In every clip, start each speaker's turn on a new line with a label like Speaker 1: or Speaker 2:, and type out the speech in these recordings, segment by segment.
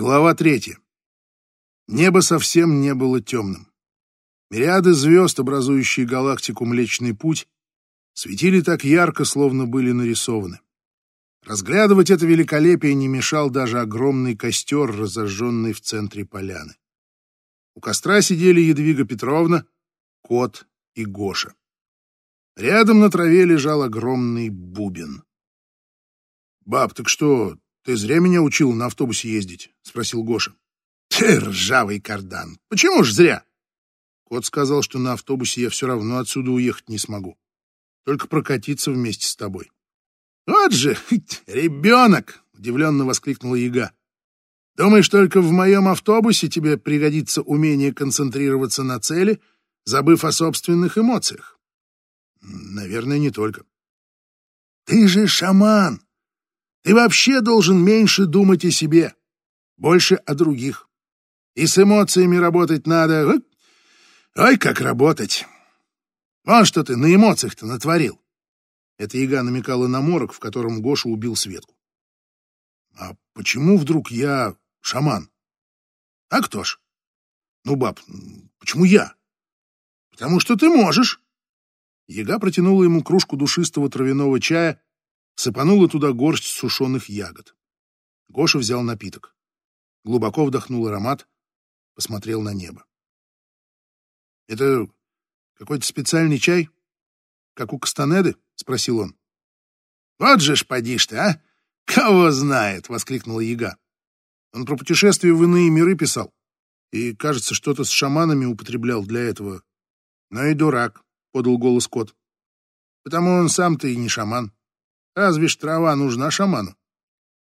Speaker 1: Глава третья. Небо совсем не было темным. Мириады звезд, образующие галактику Млечный Путь, светили так ярко, словно были нарисованы. Разглядывать это великолепие не мешал даже огромный костер, разожженный в центре поляны. У костра сидели Едвига Петровна, кот и Гоша. Рядом на траве лежал огромный бубен. «Баб, так что, ты зря меня учил на автобусе ездить?» — спросил Гоша. «Ты ржавый кардан! Почему ж зря?» Кот сказал, что на автобусе я все равно отсюда уехать не смогу. Только прокатиться вместе с тобой. «Вот же, ребенок!» — удивленно воскликнула яга. «Думаешь, только в моем автобусе тебе пригодится умение концентрироваться на цели, забыв о собственных эмоциях?» «Наверное, не только». «Ты же шаман! Ты вообще должен меньше думать о себе, больше о других. И с эмоциями работать надо. Ой, как работать! Вон что ты на эмоциях-то натворил!» Эта яга намекала на морок, в котором Гоша убил Светку. «А почему вдруг я шаман?» «А кто ж?» «Ну, баб, почему я?» «Потому что ты можешь». Яга протянула ему кружку душистого травяного чая, сыпанула туда горсть сушеных ягод. Гоша взял напиток. Глубоко вдохнул аромат, посмотрел на небо. «Это какой-то специальный чай? Как у Кастанеды?» — спросил он. «Вот же ж подишь ты, а! Кого знает!» — воскликнула яга. Он про путешествие в иные миры писал. И, кажется, что-то с шаманами употреблял для этого. Но и дурак, — подал голос кот. Потому он сам-то и не шаман. Разве ж трава нужна шаману?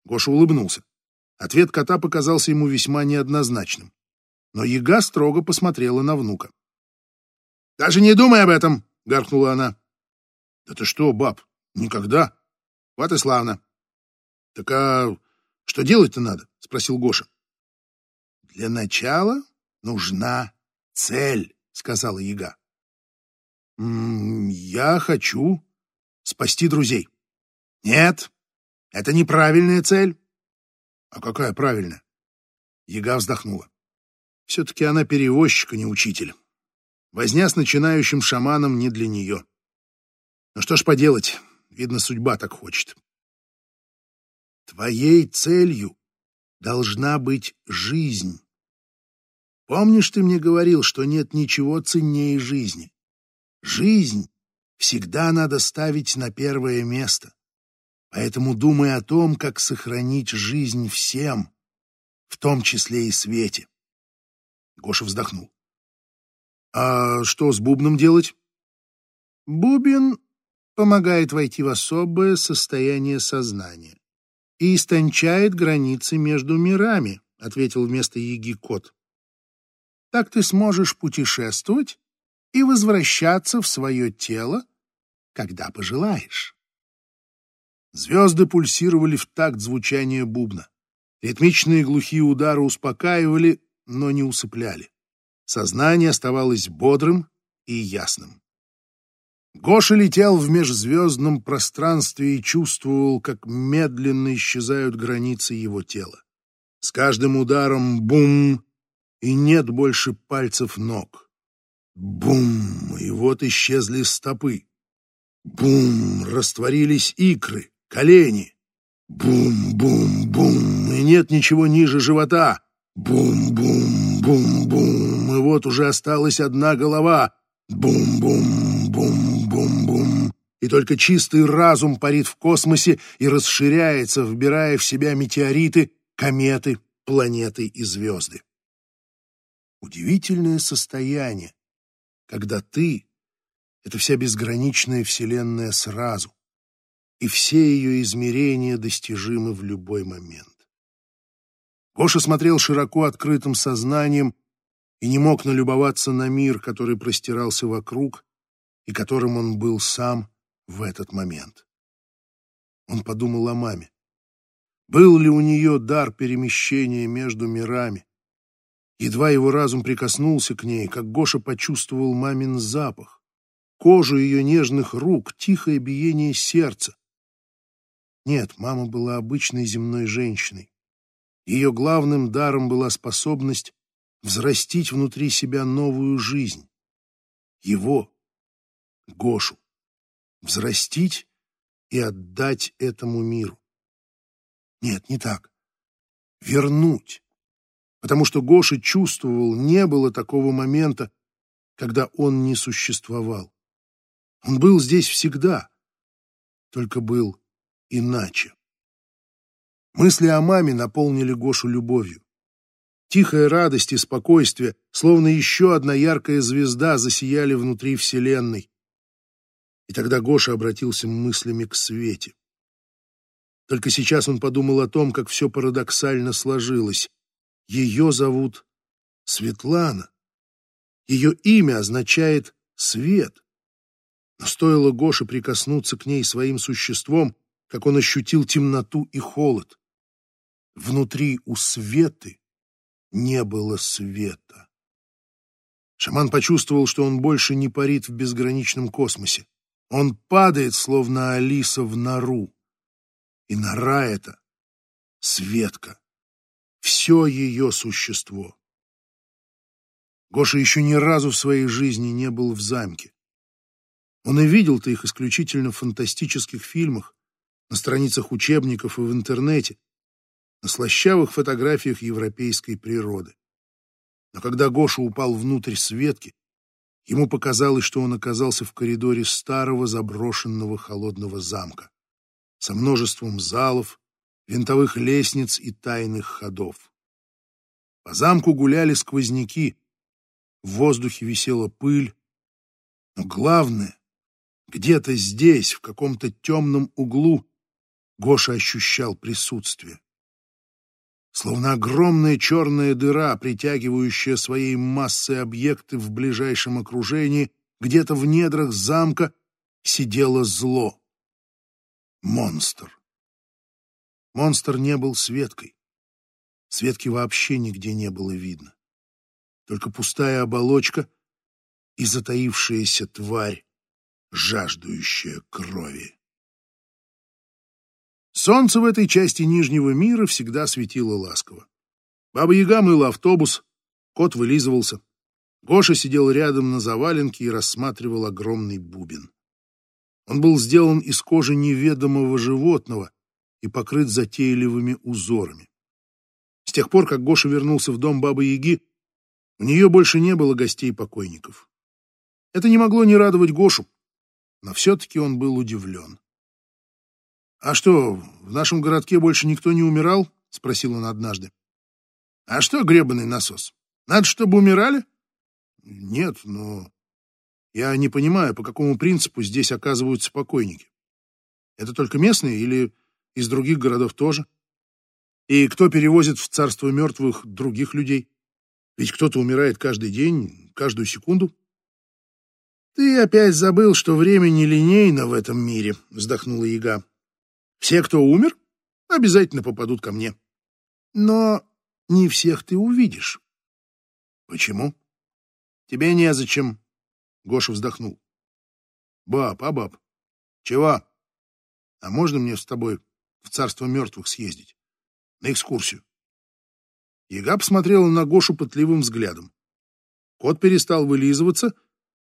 Speaker 1: Гоша улыбнулся. Ответ кота показался ему весьма неоднозначным. Но яга строго посмотрела на внука. «Даже не думай об этом!» — гаркнула она. Да ты что, баб, никогда. Вот и славно. Так а что делать-то надо? Спросил Гоша. Для начала нужна цель, сказала Яга. «М -м, я хочу спасти друзей. Нет, это неправильная цель. А какая правильная? Яга вздохнула. Все-таки она перевозчик, а не учитель. Возня с начинающим шаманом не для нее. Ну что ж поделать, видно, судьба так хочет. Твоей целью должна быть жизнь. Помнишь, ты мне говорил, что нет ничего ценнее жизни? Жизнь всегда надо ставить на первое место. Поэтому думай о том, как сохранить жизнь всем, в том числе и Свете. Гоша вздохнул. А что с бубном делать? Бубен помогает войти в особое состояние сознания и истончает границы между мирами, ответил вместо Яги кот. Так ты сможешь путешествовать и возвращаться в свое тело, когда пожелаешь. Звезды пульсировали в такт звучания бубна. Ритмичные глухие удары успокаивали, но не усыпляли. Сознание оставалось бодрым и ясным. Гоша летел в межзвездном пространстве и чувствовал, как медленно исчезают границы его тела. С каждым ударом бум, и нет больше пальцев ног. Бум, и вот исчезли стопы. Бум, растворились икры, колени. Бум-бум-бум, и нет ничего ниже живота. Бум-бум-бум-бум, и вот уже осталась одна голова. Бум-бум-бум бум-бум, и только чистый разум парит в космосе и расширяется, вбирая в себя метеориты, кометы, планеты и звезды. Удивительное состояние, когда ты — это вся безграничная Вселенная сразу, и все ее измерения достижимы в любой момент. Гоша смотрел широко открытым сознанием и не мог налюбоваться на мир, который простирался вокруг, и которым он был сам в этот момент. Он подумал о маме. Был ли у нее дар перемещения между мирами? Едва его разум прикоснулся к ней, как Гоша почувствовал мамин запах, кожу ее нежных рук, тихое биение сердца. Нет, мама была обычной земной женщиной. Ее главным даром была способность взрастить внутри себя новую жизнь. Его, Гошу, взрастить и отдать этому миру. Нет, не так. Вернуть. Потому что Гоша чувствовал, не было такого момента, когда он не существовал. Он был здесь всегда, только был иначе. Мысли о маме наполнили Гошу любовью. Тихая радость и спокойствие, словно еще одна яркая звезда, засияли внутри Вселенной. И тогда Гоша обратился мыслями к Свете. Только сейчас он подумал о том, как все парадоксально сложилось. Ее зовут Светлана. Ее имя означает «свет». Но стоило Гоше прикоснуться к ней своим существом, как он ощутил темноту и холод. Внутри у Светы не было света. Шаман почувствовал, что он больше не парит в безграничном космосе. Он падает, словно Алиса в нору. И нора эта — Светка. Все ее существо. Гоша еще ни разу в своей жизни не был в замке. Он и видел-то их исключительно в фантастических фильмах, на страницах учебников и в интернете, на слащавых фотографиях европейской природы. Но когда Гоша упал внутрь Светки, ему показалось, что он оказался в коридоре старого заброшенного холодного замка со множеством залов, винтовых лестниц и тайных ходов. По замку гуляли сквозняки, в воздухе висела пыль, но главное, где-то здесь, в каком-то темном углу, Гоша ощущал присутствие. Словно огромная черная дыра, притягивающая своей массой объекты в ближайшем окружении, где-то в недрах замка сидело зло. Монстр. Монстр не был Светкой. Светки вообще нигде не было видно. Только пустая оболочка и затаившаяся тварь, жаждущая крови. Солнце в этой части Нижнего мира всегда светило ласково. Баба-яга мыла автобус, кот вылизывался. Гоша сидел рядом на заваленке и рассматривал огромный бубен. Он был сделан из кожи неведомого животного и покрыт затейливыми узорами. С тех пор, как Гоша вернулся в дом Бабы-Яги, у нее больше не было гостей-покойников. Это не могло не радовать Гошу, но все-таки он был удивлен. «А что, в нашем городке больше никто не умирал?» — спросил он однажды. «А что, гребаный насос? Надо, чтобы умирали?» «Нет, но я не понимаю, по какому принципу здесь оказываются покойники. Это только местные или из других городов тоже? И кто перевозит в царство мертвых других людей? Ведь кто-то умирает каждый день, каждую секунду. Ты опять забыл, что время нелинейно в этом мире, вздохнула Яга. Все, кто умер, обязательно попадут ко мне. Но не всех ты увидишь. Почему? Тебе незачем, Гоша вздохнул. «Баб, а баб, чего? А можно мне с тобой в царство мертвых съездить? На экскурсию?» Яга посмотрела на Гошу пытливым взглядом. Кот перестал вылизываться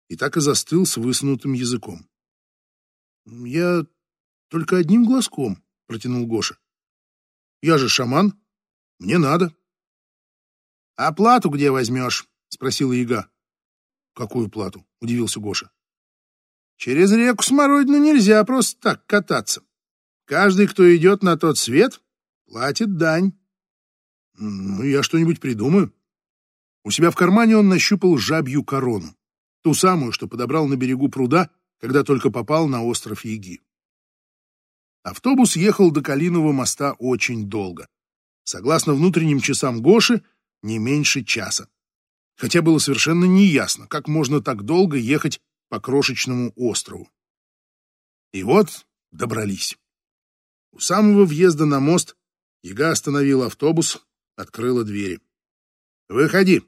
Speaker 1: и так и застыл с высунутым языком. «Я только одним глазком», — протянул Гоша. «Я же шаман. Мне надо». «А плату где возьмешь?» — спросила Яга. «Какую плату?» — удивился Гоша. «Через реку Смородину нельзя просто так кататься. Каждый, кто идет на тот свет, платит дань». «Ну, я что-нибудь придумаю». У себя в кармане он нащупал жабью корону, ту самую, что подобрал на берегу пруда, когда только попал на остров Яги. Автобус ехал до Калинового моста очень долго. Согласно внутренним часам Гоши, не меньше часа хотя было совершенно неясно, как можно так долго ехать по крошечному острову. И вот добрались. У самого въезда на мост Яга остановила автобус, открыла двери. «Выходи».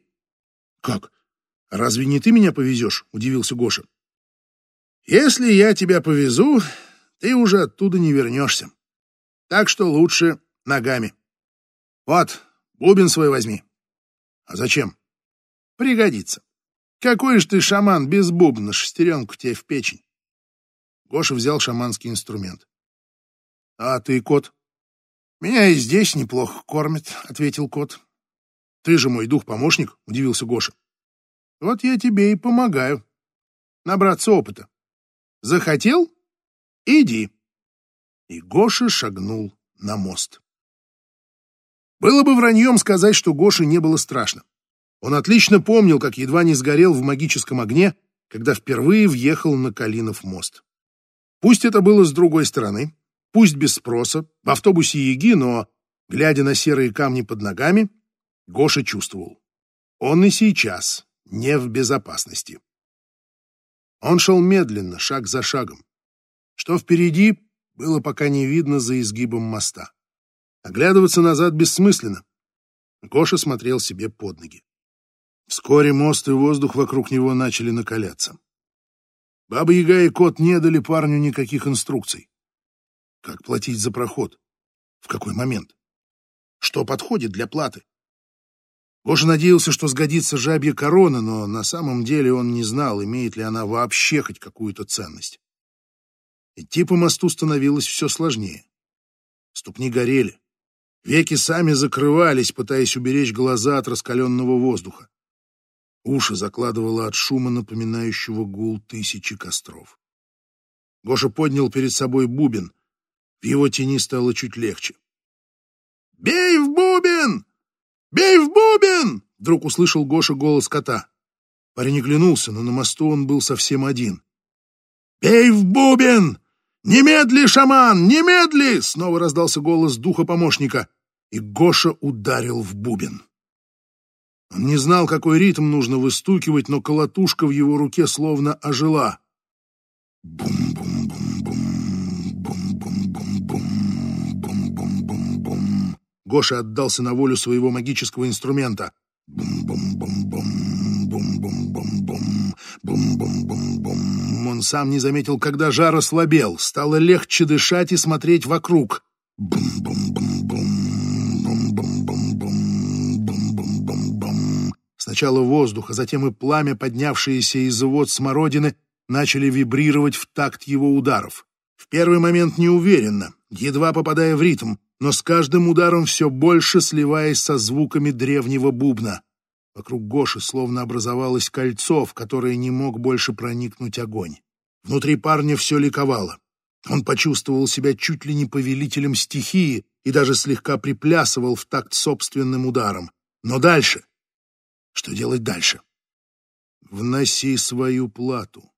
Speaker 1: «Как? Разве не ты меня повезешь?» — удивился Гоша. «Если я тебя повезу, ты уже оттуда не вернешься. Так что лучше ногами». Вот, бубен свой возьми. А зачем? Пригодится. Какой же ты шаман без бубна, шестеренку тебе в печень. Гоша взял шаманский инструмент. А ты, кот? Меня и здесь неплохо кормят, ответил кот. Ты же мой дух-помощник, удивился Гоша. Вот я тебе и помогаю. Набраться опыта. Захотел? Иди. И Гоша шагнул на мост. Было бы враньем сказать, что Гоше не было страшно. Он отлично помнил, как едва не сгорел в магическом огне, когда впервые въехал на Калинов мост. Пусть это было с другой стороны, пусть без спроса, в автобусе Яги, но, глядя на серые камни под ногами, Гоша чувствовал. Он и сейчас не в безопасности. Он шел медленно, шаг за шагом. Что впереди, было пока не видно за изгибом моста. Оглядываться назад бессмысленно. Гоша смотрел себе под ноги. Вскоре мост и воздух вокруг него начали накаляться. Баба Яга и кот не дали парню никаких инструкций. Как платить за проход? В какой момент? Что подходит для платы? Гоша надеялся, что сгодится жабья корона, но на самом деле он не знал, имеет ли она вообще хоть какую-то ценность. Идти по мосту становилось все сложнее. Ступни горели. Веки сами закрывались, пытаясь уберечь глаза от раскаленного воздуха. Уши закладывало от шума, напоминающего гул тысячи костров. Гоша поднял перед собой бубен. В его тени стало чуть легче. «Бей в бубен! Бей в бубен!» Вдруг услышал Гоша голос кота. Парень оглянулся, но на мосту он был совсем один. «Бей в бубен! Немедли, шаман! Немедли!» Снова раздался голос духа помощника, и Гоша ударил в бубен. Он не знал, какой ритм нужно выстукивать, но колотушка в его руке словно ожила. Бум-бум-бум-бум, бум-бум-бум-бум, бум-бум-бум-бум. Гоша отдался на волю своего магического инструмента. Бум-бум-бум-бум, бум-бум-бум-бум, бум-бум-бум-бум. Он сам не заметил, когда жар ослабел. Стало легче дышать и смотреть вокруг. Бум-бум-бум-бум. Сначала воздух, а затем и пламя, поднявшиеся из вод смородины, начали вибрировать в такт его ударов. В первый момент неуверенно, едва попадая в ритм, но с каждым ударом все больше сливаясь со звуками древнего бубна. Вокруг Гоши словно образовалось кольцо, в которое не мог больше проникнуть огонь. Внутри парня все ликовало. Он почувствовал себя чуть ли не повелителем стихии и даже слегка приплясывал в такт собственным ударом. Но дальше что делать дальше? Вноси свою плату.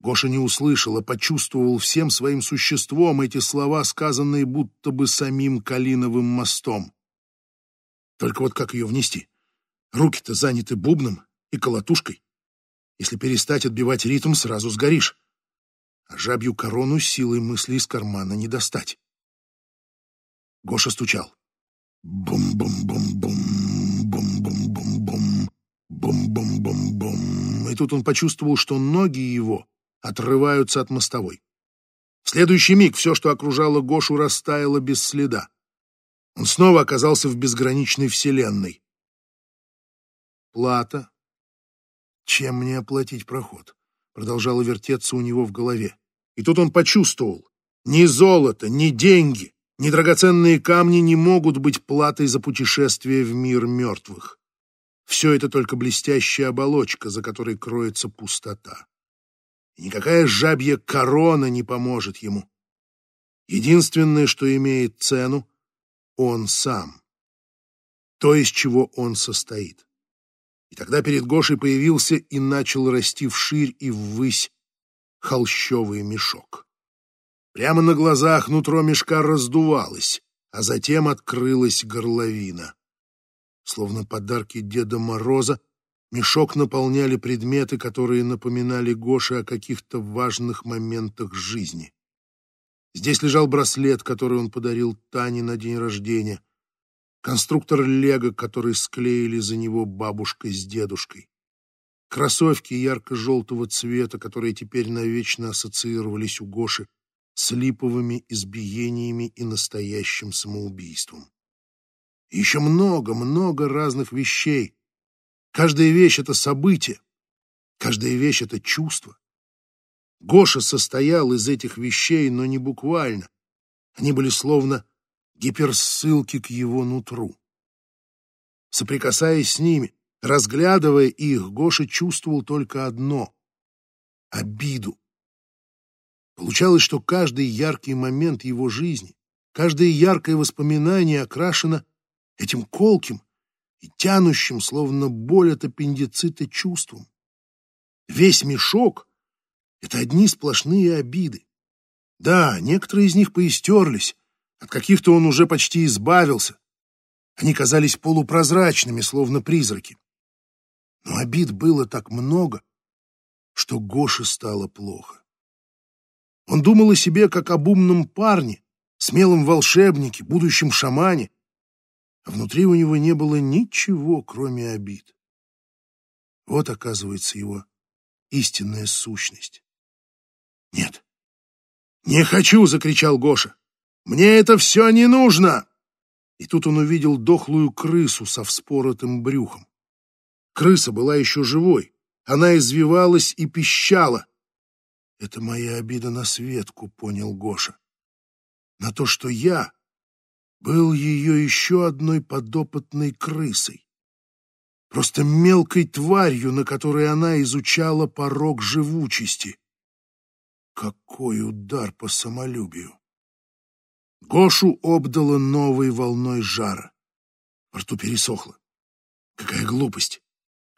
Speaker 1: Гоша не услышал, а почувствовал всем своим существом эти слова, сказанные будто бы самим Калиновым мостом. Только вот как ее внести? Руки-то заняты бубном и колотушкой. Если перестать отбивать ритм, сразу сгоришь. А жабью корону силой мысли из кармана не достать. Гоша стучал. Бум-бум-бум-бум, бум-бум-бум-бум, бум-бум-бум-бум. И тут он почувствовал, что ноги его отрываются от мостовой. В следующий миг все, что окружало Гошу, растаяло без следа. Он снова оказался в безграничной вселенной. Плата. Чем мне оплатить проход? Продолжало вертеться у него в голове. И тут он почувствовал. Ни золото, ни деньги, ни драгоценные камни не могут быть платой за путешествие в мир мертвых. Все это только блестящая оболочка, за которой кроется пустота. И никакая жабья корона не поможет ему. Единственное, что имеет цену, он сам. То, из чего он состоит. И тогда перед Гошей появился и начал расти вширь и ввысь холщовый мешок. Прямо на глазах нутро мешка раздувалось, а затем открылась горловина. Словно подарки Деда Мороза, мешок наполняли предметы, которые напоминали Гоше о каких-то важных моментах жизни. Здесь лежал браслет, который он подарил Тане на день рождения, конструктор Лего, который склеили за него бабушка с дедушкой, кроссовки ярко-желтого цвета, которые теперь навечно ассоциировались у Гоши с липовыми избиениями и настоящим самоубийством. Еще много-много разных вещей. Каждая вещь — это событие, каждая вещь — это чувство. Гоша состоял из этих вещей, но не буквально. Они были словно гиперссылки к его нутру. Соприкасаясь с ними, разглядывая их, Гоша чувствовал только одно — обиду. Получалось, что каждый яркий момент его жизни, каждое яркое воспоминание окрашено этим колким и тянущим, словно боль от аппендицита, чувством. Весь мешок — это одни сплошные обиды. Да, некоторые из них поистерлись, от каких-то он уже почти избавился. Они казались полупрозрачными, словно призраки. Но обид было так много, что Гоше стало плохо. Он думал о себе как об умном парне, смелом волшебнике, будущем шамане, а внутри у него не было ничего, кроме обид. Вот, оказывается, его истинная сущность. «Нет, не хочу!» — закричал Гоша. «Мне это все не нужно!» И тут он увидел дохлую крысу со вспоротым брюхом. Крыса была еще живой. Она извивалась и пищала. Это моя обида на Светку, понял Гоша. На то, что я был ее еще одной подопытной крысой. Просто мелкой тварью, на которой она изучала порог живучести. Какой удар по самолюбию! Гошу обдало новой волной жара. Во рту пересохло. Какая глупость!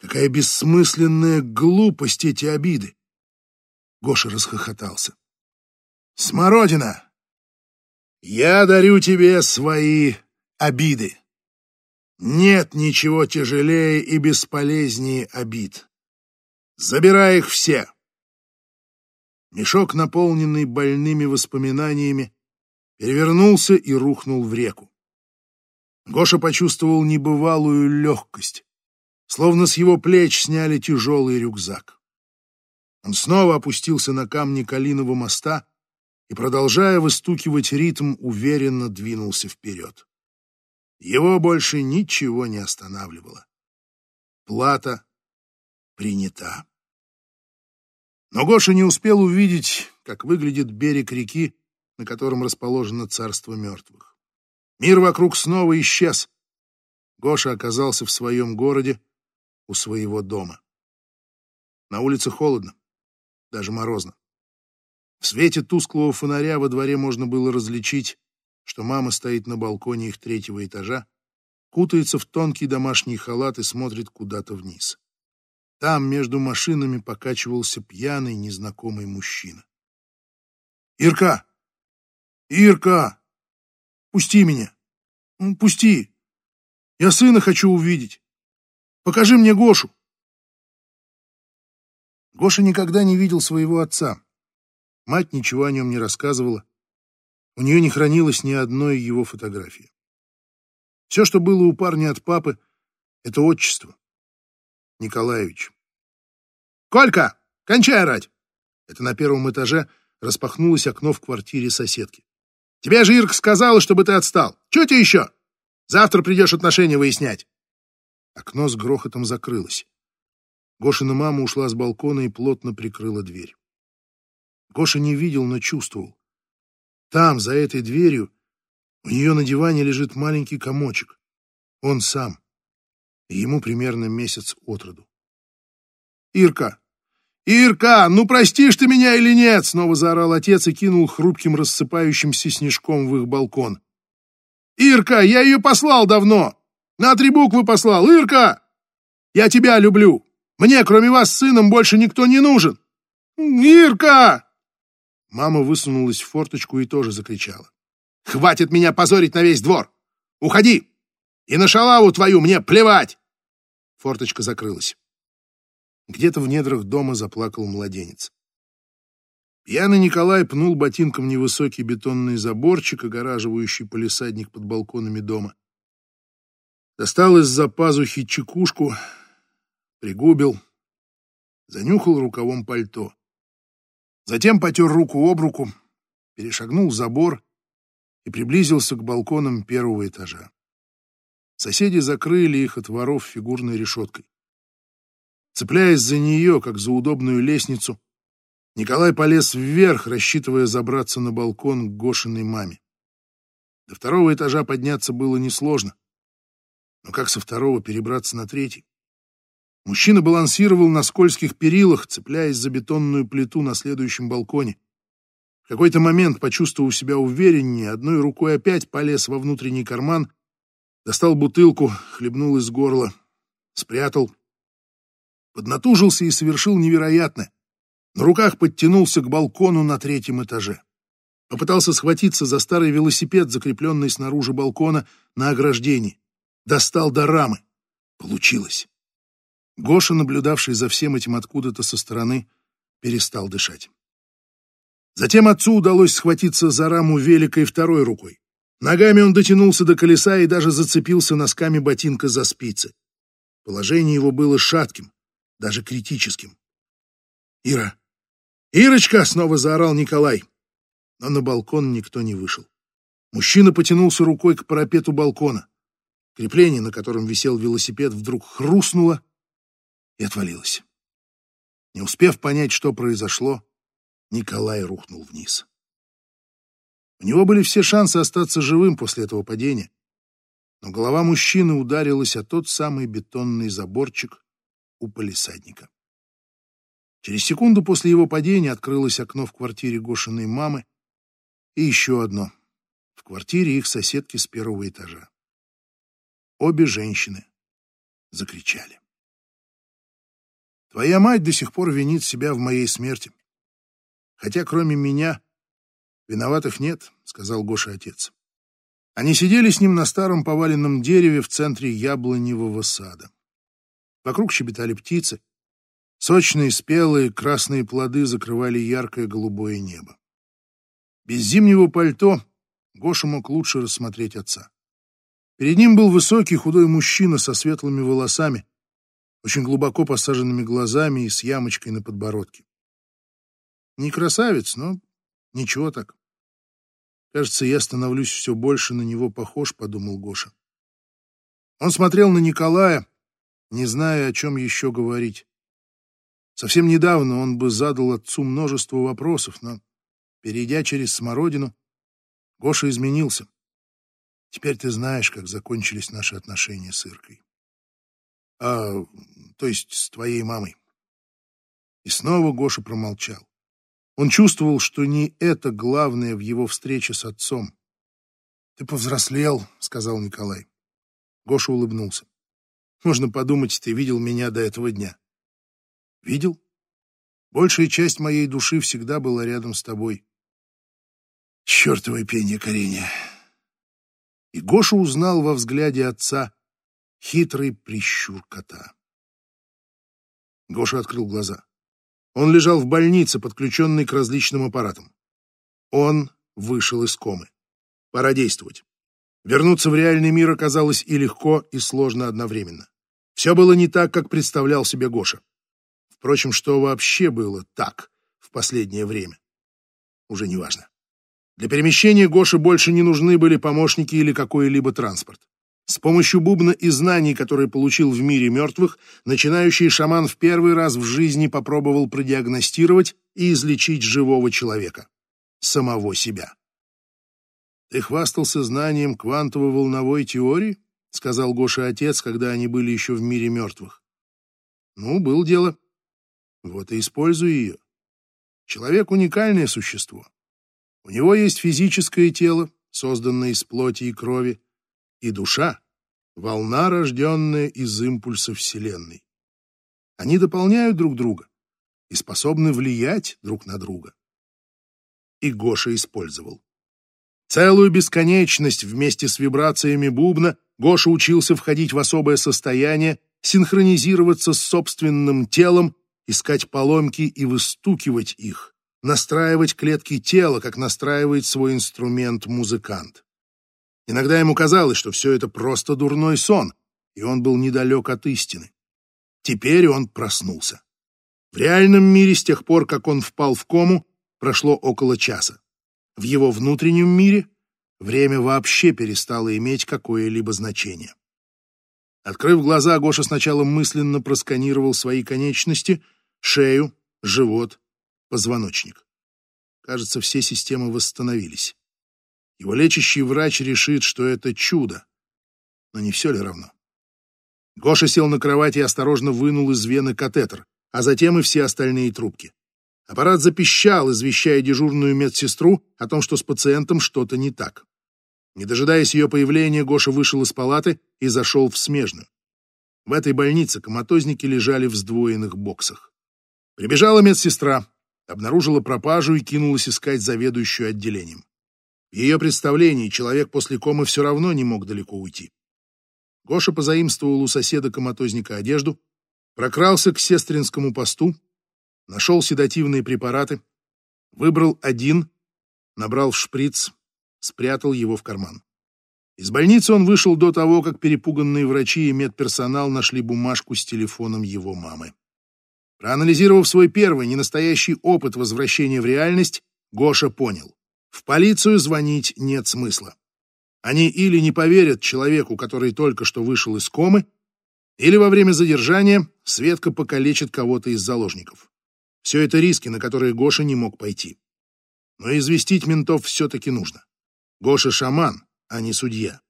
Speaker 1: Какая бессмысленная глупость эти обиды! Гоша расхохотался. «Смородина! Я дарю тебе свои обиды. Нет ничего тяжелее и бесполезнее обид. Забирай их все!» Мешок, наполненный больными воспоминаниями, перевернулся и рухнул в реку. Гоша почувствовал небывалую легкость, словно с его плеч сняли тяжелый рюкзак. Он снова опустился на камни Калиного моста и, продолжая выстукивать ритм, уверенно двинулся вперед. Его больше ничего не останавливало. Плата принята. Но Гоша не успел увидеть, как выглядит берег реки, на котором расположено царство мертвых. Мир вокруг снова исчез. Гоша оказался в своем городе, у своего дома. На улице холодно даже морозно. В свете тусклого фонаря во дворе можно было различить, что мама стоит на балконе их третьего этажа, кутается в тонкий домашний халат и смотрит куда-то вниз. Там между машинами покачивался пьяный незнакомый мужчина. «Ирка! Ирка! Пусти меня! Пусти! Я сына хочу увидеть! Покажи мне Гошу!» Гоша никогда не видел своего отца. Мать ничего о нем не рассказывала. У нее не хранилось ни одной его фотографии. Все, что было у парня от папы, это отчество. Николаевич. «Колька, кончай орать!» Это на первом этаже распахнулось окно в квартире соседки. «Тебе же Ирка сказала, чтобы ты отстал. Чего тебе еще? Завтра придешь отношения выяснять». Окно с грохотом закрылось. Гошина мама ушла с балкона и плотно прикрыла дверь. Гоша не видел, но чувствовал. Там, за этой дверью, у нее на диване лежит маленький комочек. Он сам. Ему примерно месяц от роду. «Ирка! Ирка! Ну простишь ты меня или нет?» Снова заорал отец и кинул хрупким рассыпающимся снежком в их балкон. «Ирка! Я ее послал давно! На три буквы послал! Ирка! Я тебя люблю! Мне, кроме вас, сыном больше никто не нужен! Ирка!» Мама высунулась в форточку и тоже закричала. «Хватит меня позорить на весь двор! Уходи! И на шалаву твою мне плевать!» Форточка закрылась. Где-то в недрах дома заплакал младенец. Пьяный Николай пнул ботинком невысокий бетонный заборчик, огораживающий полисадник под балконами дома. Достал из-за пазухи чекушку, пригубил, занюхал рукавом пальто. Затем потер руку об руку, перешагнул забор и приблизился к балконам первого этажа. Соседи закрыли их от воров фигурной решеткой. Цепляясь за нее, как за удобную лестницу, Николай полез вверх, рассчитывая забраться на балкон к Гошиной маме. До второго этажа подняться было несложно. Но как со второго перебраться на третий? Мужчина балансировал на скользких перилах, цепляясь за бетонную плиту на следующем балконе. В какой-то момент, почувствовав себя увереннее, одной рукой опять полез во внутренний карман, достал бутылку, хлебнул из горла, спрятал, поднатужился и совершил невероятное. На руках подтянулся к балкону на третьем этаже. Попытался схватиться за старый велосипед, закрепленный снаружи балкона на ограждении. Достал до рамы. Получилось. Гоша, наблюдавший за всем этим откуда-то со стороны, перестал дышать. Затем отцу удалось схватиться за раму великой второй рукой. Ногами он дотянулся до колеса и даже зацепился носками ботинка за спицы. Положение его было шатким, даже критическим. «Ира! Ирочка!» — снова заорал Николай. Но на балкон никто не вышел. Мужчина потянулся рукой к парапету балкона. Крепление, на котором висел велосипед, вдруг хрустнуло и отвалилось. Не успев понять, что произошло, Николай рухнул вниз. У него были все шансы остаться живым после этого падения, но голова мужчины ударилась о тот самый бетонный заборчик у полисадника. Через секунду после его падения открылось окно в квартире Гошиной мамы и еще одно в квартире их соседки с первого этажа. Обе женщины закричали. Твоя мать до сих пор винит себя в моей смерти. Хотя кроме меня виноватых нет, сказал Гоша отец. Они сидели с ним на старом поваленном дереве в центре яблоневого сада. Вокруг щебетали птицы. Сочные, спелые, красные плоды закрывали яркое голубое небо. Без зимнего пальто Гоша мог лучше рассмотреть отца. Перед ним был высокий худой мужчина со светлыми волосами, очень глубоко посаженными глазами и с ямочкой на подбородке. Не красавец, но ничего так. Кажется, я становлюсь все больше на него похож, подумал Гоша. Он смотрел на Николая, не зная, о чем еще говорить. Совсем недавно он бы задал отцу множество вопросов, но, перейдя через смородину, Гоша изменился. Теперь ты знаешь, как закончились наши отношения с Иркой. А, то есть с твоей мамой. И снова Гоша промолчал. Он чувствовал, что не это главное в его встрече с отцом. «Ты повзрослел», — сказал Николай. Гоша улыбнулся. «Можно подумать, ты видел меня до этого дня». «Видел? Большая часть моей души всегда была рядом с тобой». «Чертово пенье коренья!» И Гоша узнал во взгляде отца хитрый прищур кота. Гоша открыл глаза. Он лежал в больнице, подключенный к различным аппаратам. Он вышел из комы. Пора действовать. Вернуться в реальный мир оказалось и легко, и сложно одновременно. Все было не так, как представлял себе Гоша. Впрочем, что вообще было так в последнее время, уже не важно. Для перемещения Гоши больше не нужны были помощники или какой-либо транспорт. С помощью бубна и знаний, которые получил в мире мертвых, начинающий шаман в первый раз в жизни попробовал продиагностировать и излечить живого человека. Самого себя. «Ты хвастался знанием квантово-волновой теории?» — сказал Гоша отец, когда они были еще в мире мертвых. «Ну, был дело. Вот и используй ее. Человек — уникальное существо. У него есть физическое тело, созданное из плоти и крови, и душа — волна, рожденная из импульса Вселенной. Они дополняют друг друга и способны влиять друг на друга. И Гоша использовал. Целую бесконечность вместе с вибрациями бубна Гоша учился входить в особое состояние, синхронизироваться с собственным телом, искать поломки и выстукивать их, настраивать клетки тела, как настраивает свой инструмент музыкант. Иногда ему казалось, что все это просто дурной сон, и он был недалек от истины. Теперь он проснулся. В реальном мире с тех пор, как он впал в кому, прошло около часа. В его внутреннем мире время вообще перестало иметь какое-либо значение. Открыв глаза, Гоша сначала мысленно просканировал свои конечности, шею, живот, позвоночник. Кажется, все системы восстановились. Его лечащий врач решит, что это чудо. Но не все ли равно? Гоша сел на кровати и осторожно вынул из вены катетер, а затем и все остальные трубки. Аппарат запищал, извещая дежурную медсестру о том, что с пациентом что-то не так. Не дожидаясь ее появления, Гоша вышел из палаты и зашел в смежную. В этой больнице коматозники лежали в сдвоенных боксах. Прибежала медсестра, обнаружила пропажу и кинулась искать заведующую отделением. В ее представлении человек после комы все равно не мог далеко уйти. Гоша позаимствовал у соседа коматозника одежду, прокрался к сестринскому посту, нашел седативные препараты, выбрал один, набрал в шприц, спрятал его в карман. Из больницы он вышел до того, как перепуганные врачи и медперсонал нашли бумажку с телефоном его мамы. Проанализировав свой первый ненастоящий опыт возвращения в реальность, Гоша понял. В полицию звонить нет смысла. Они или не поверят человеку, который только что вышел из комы, или во время задержания Светка покалечит кого-то из заложников. Все это риски, на которые Гоша не мог пойти. Но известить ментов все-таки нужно. Гоша шаман, а не судья.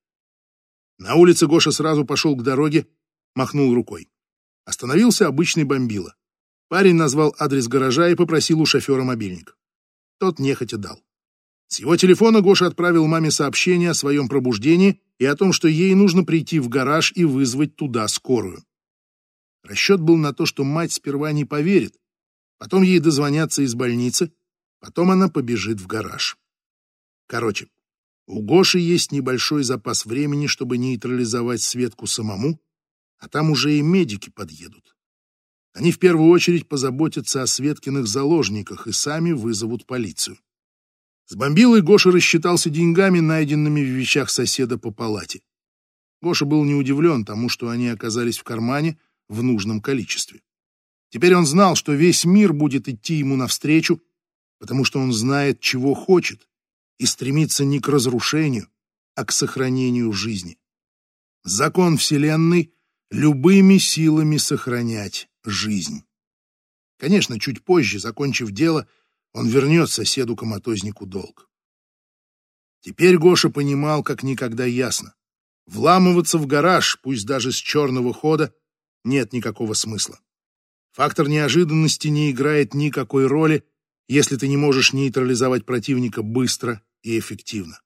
Speaker 1: На улице Гоша сразу пошел к дороге, махнул рукой. Остановился обычный бомбила. Парень назвал адрес гаража и попросил у шофера мобильник. Тот нехотя дал. С его телефона Гоша отправил маме сообщение о своем пробуждении и о том, что ей нужно прийти в гараж и вызвать туда скорую. Расчет был на то, что мать сперва не поверит, потом ей дозвонятся из больницы, потом она побежит в гараж. Короче, у Гоши есть небольшой запас времени, чтобы нейтрализовать Светку самому, а там уже и медики подъедут. Они в первую очередь позаботятся о Светкиных заложниках и сами вызовут полицию. С бомбилой Гоша рассчитался деньгами, найденными в вещах соседа по палате. Гоша был не удивлен тому, что они оказались в кармане в нужном количестве. Теперь он знал, что весь мир будет идти ему навстречу, потому что он знает, чего хочет, и стремится не к разрушению, а к сохранению жизни. Закон Вселенной — любыми силами сохранять жизнь. Конечно, чуть позже, закончив дело, он вернет соседу-коматознику долг. Теперь Гоша понимал, как никогда ясно. Вламываться в гараж, пусть даже с черного хода, нет никакого смысла. Фактор неожиданности не играет никакой роли, если ты не можешь нейтрализовать противника быстро и эффективно.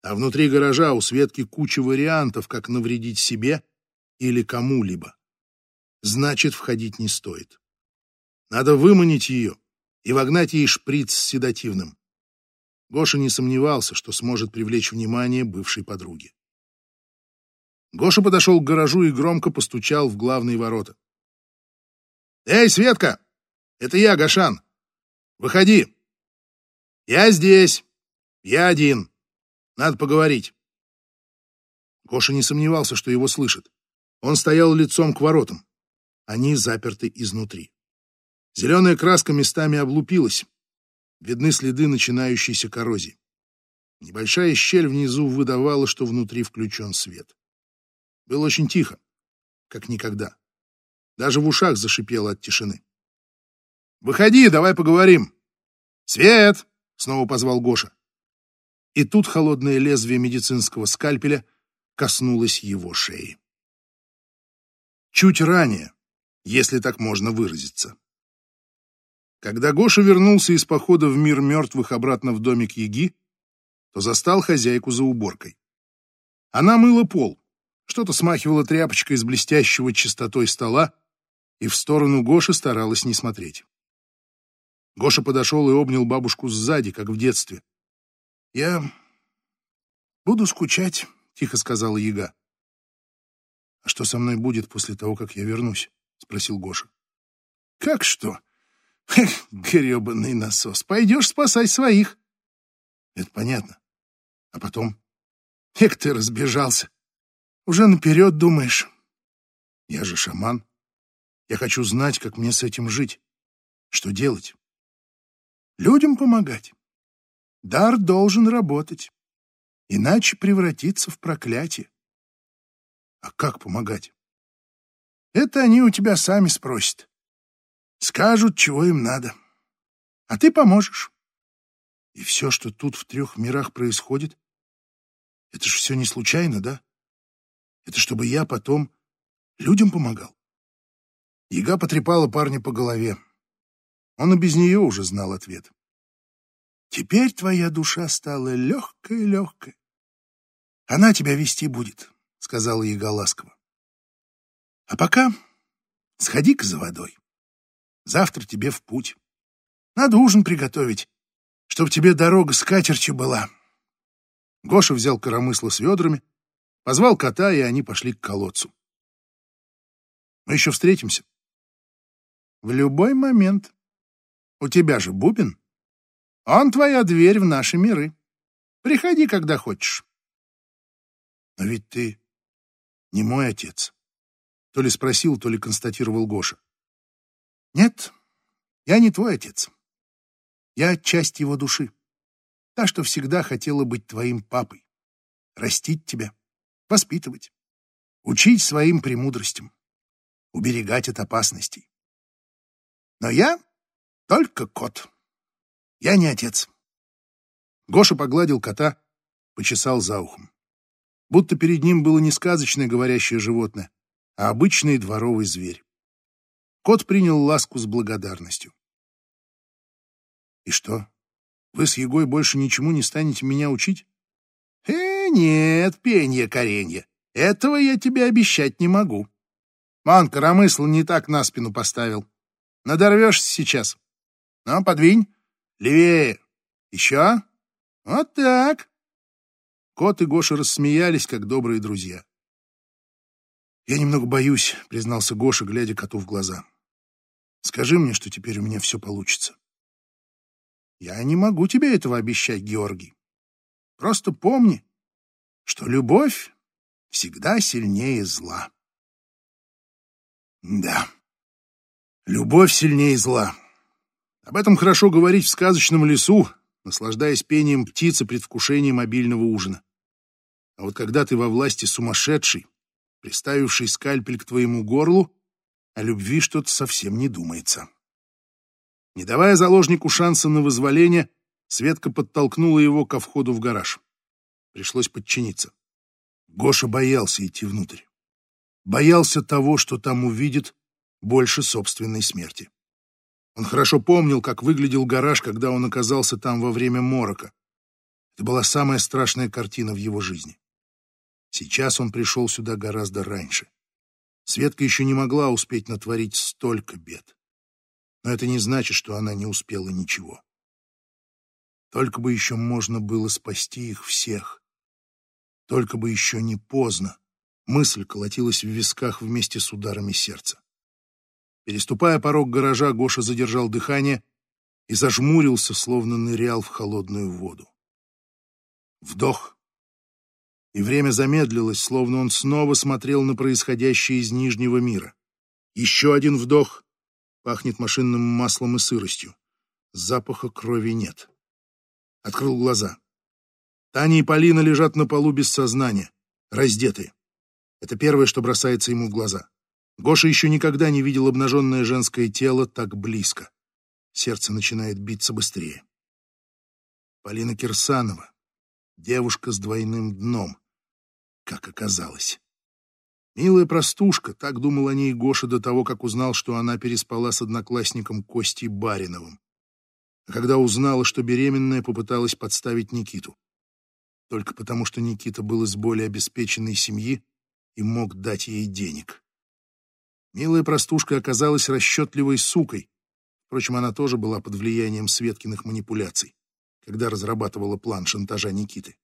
Speaker 1: А внутри гаража у Светки куча вариантов, как навредить себе или кому-либо. Значит, входить не стоит. Надо выманить ее и вогнать ей шприц с седативным. Гоша не сомневался, что сможет привлечь внимание бывшей подруги. Гоша подошел к гаражу и громко постучал в главные ворота. «Эй, Светка! Это я, Гашан! Выходи. Я здесь. Я один. Надо поговорить. Гоша не сомневался, что его слышат. Он стоял лицом к воротам. Они заперты изнутри. Зеленая краска местами облупилась. Видны следы начинающейся коррозии. Небольшая щель внизу выдавала, что внутри включен свет. Было очень тихо, как никогда. Даже в ушах зашипело от тишины. Выходи, давай поговорим. Свет! Снова позвал Гоша. И тут холодное лезвие медицинского скальпеля коснулось его шеи. Чуть ранее, если так можно выразиться. Когда Гоша вернулся из похода в мир мертвых обратно в домик Яги, то застал хозяйку за уборкой. Она мыла пол, что-то смахивала тряпочкой из блестящего чистотой стола и в сторону Гоши старалась не смотреть. Гоша подошел и обнял бабушку сзади, как в детстве. «Я буду скучать», — тихо сказала Яга. «А что со мной будет после того, как я вернусь?» — спросил Гоша. «Как что? Эх, гребаный насос. Пойдешь спасать своих». «Это понятно. А потом?» «Эх, ты разбежался. Уже наперед думаешь». «Я же шаман. Я хочу знать, как мне с этим жить. Что делать?» людям помогать. Дар должен работать, иначе превратится в проклятие. А как помогать?
Speaker 2: Это они у тебя сами спросят. Скажут, чего им надо. А ты поможешь.
Speaker 1: И все, что тут в трех мирах происходит, это же все не случайно, да? Это чтобы я потом людям помогал. Яга потрепала парня по голове. Он и без нее уже знал ответ.
Speaker 2: Теперь твоя душа стала легкая-легкая. Она тебя вести будет, — сказала Яга ласково. А пока сходи-ка за водой. Завтра тебе в путь. Надо ужин приготовить, чтоб тебе дорога с катертью была.
Speaker 1: Гоша взял коромысло с ведрами, позвал кота, и они пошли к колодцу. Мы еще встретимся.
Speaker 2: В любой момент. У тебя же бубен. Он твоя дверь в наши миры. Приходи, когда хочешь.
Speaker 1: Но ведь ты не мой отец. То ли спросил, то ли констатировал Гоша.
Speaker 2: Нет, я не твой отец. Я часть его души. Та, что всегда хотела быть твоим папой. Растить тебя, воспитывать, учить своим премудростям, уберегать от опасностей. Но я только кот. Я не отец.
Speaker 1: Гоша погладил кота, почесал за ухом. Будто перед ним было не сказочное говорящее животное, а обычный дворовый зверь. Кот принял ласку с благодарностью. «И что, вы с Егой больше ничему не станете меня учить?»
Speaker 2: «Э, нет, пенье коренье, этого я тебе обещать не могу. Ман коромысл не так на спину поставил. Надорвешься сейчас. Ну, подвинь. Левее. Еще. Вот так».
Speaker 1: Кот и Гоша рассмеялись, как добрые друзья. «Я немного боюсь», — признался Гоша, глядя коту в глаза. «Скажи мне, что теперь у меня все получится».
Speaker 2: «Я не могу тебе этого обещать, Георгий. Просто помни, что любовь всегда сильнее зла».
Speaker 1: «Да, любовь сильнее зла. Об этом хорошо говорить в сказочном лесу, наслаждаясь пением птицы предвкушением обильного ужина. А вот когда ты во власти сумасшедший, приставивший скальпель к твоему горлу, о любви что-то совсем не думается. Не давая заложнику шанса на вызволение, Светка подтолкнула его ко входу в гараж. Пришлось подчиниться. Гоша боялся идти внутрь. Боялся того, что там увидит, больше собственной смерти. Он хорошо помнил, как выглядел гараж, когда он оказался там во время морока. Это была самая страшная картина в его жизни. Сейчас он пришел сюда гораздо раньше. Светка еще не могла успеть натворить столько бед. Но это не значит, что она не успела ничего. Только бы еще можно было спасти их всех. Только бы еще не поздно. Мысль колотилась в висках вместе с ударами сердца. Переступая порог гаража, Гоша задержал дыхание и зажмурился, словно нырял в холодную воду. Вдох и время замедлилось, словно он снова смотрел на происходящее из Нижнего мира. Еще один вдох. Пахнет машинным маслом и сыростью. Запаха крови нет. Открыл глаза. Таня и Полина лежат на полу без сознания, раздетые. Это первое, что бросается ему в глаза. Гоша еще никогда не видел обнаженное женское тело так близко. Сердце начинает биться быстрее. Полина Кирсанова, девушка с двойным дном как оказалось. Милая простушка, так думал о ней Гоша до того, как узнал, что она переспала с одноклассником Костей Бариновым. А когда узнала, что беременная, попыталась подставить Никиту. Только потому, что Никита был из более обеспеченной семьи и мог дать ей денег. Милая простушка оказалась расчетливой сукой. Впрочем, она тоже была под влиянием Светкиных манипуляций, когда разрабатывала план шантажа Никиты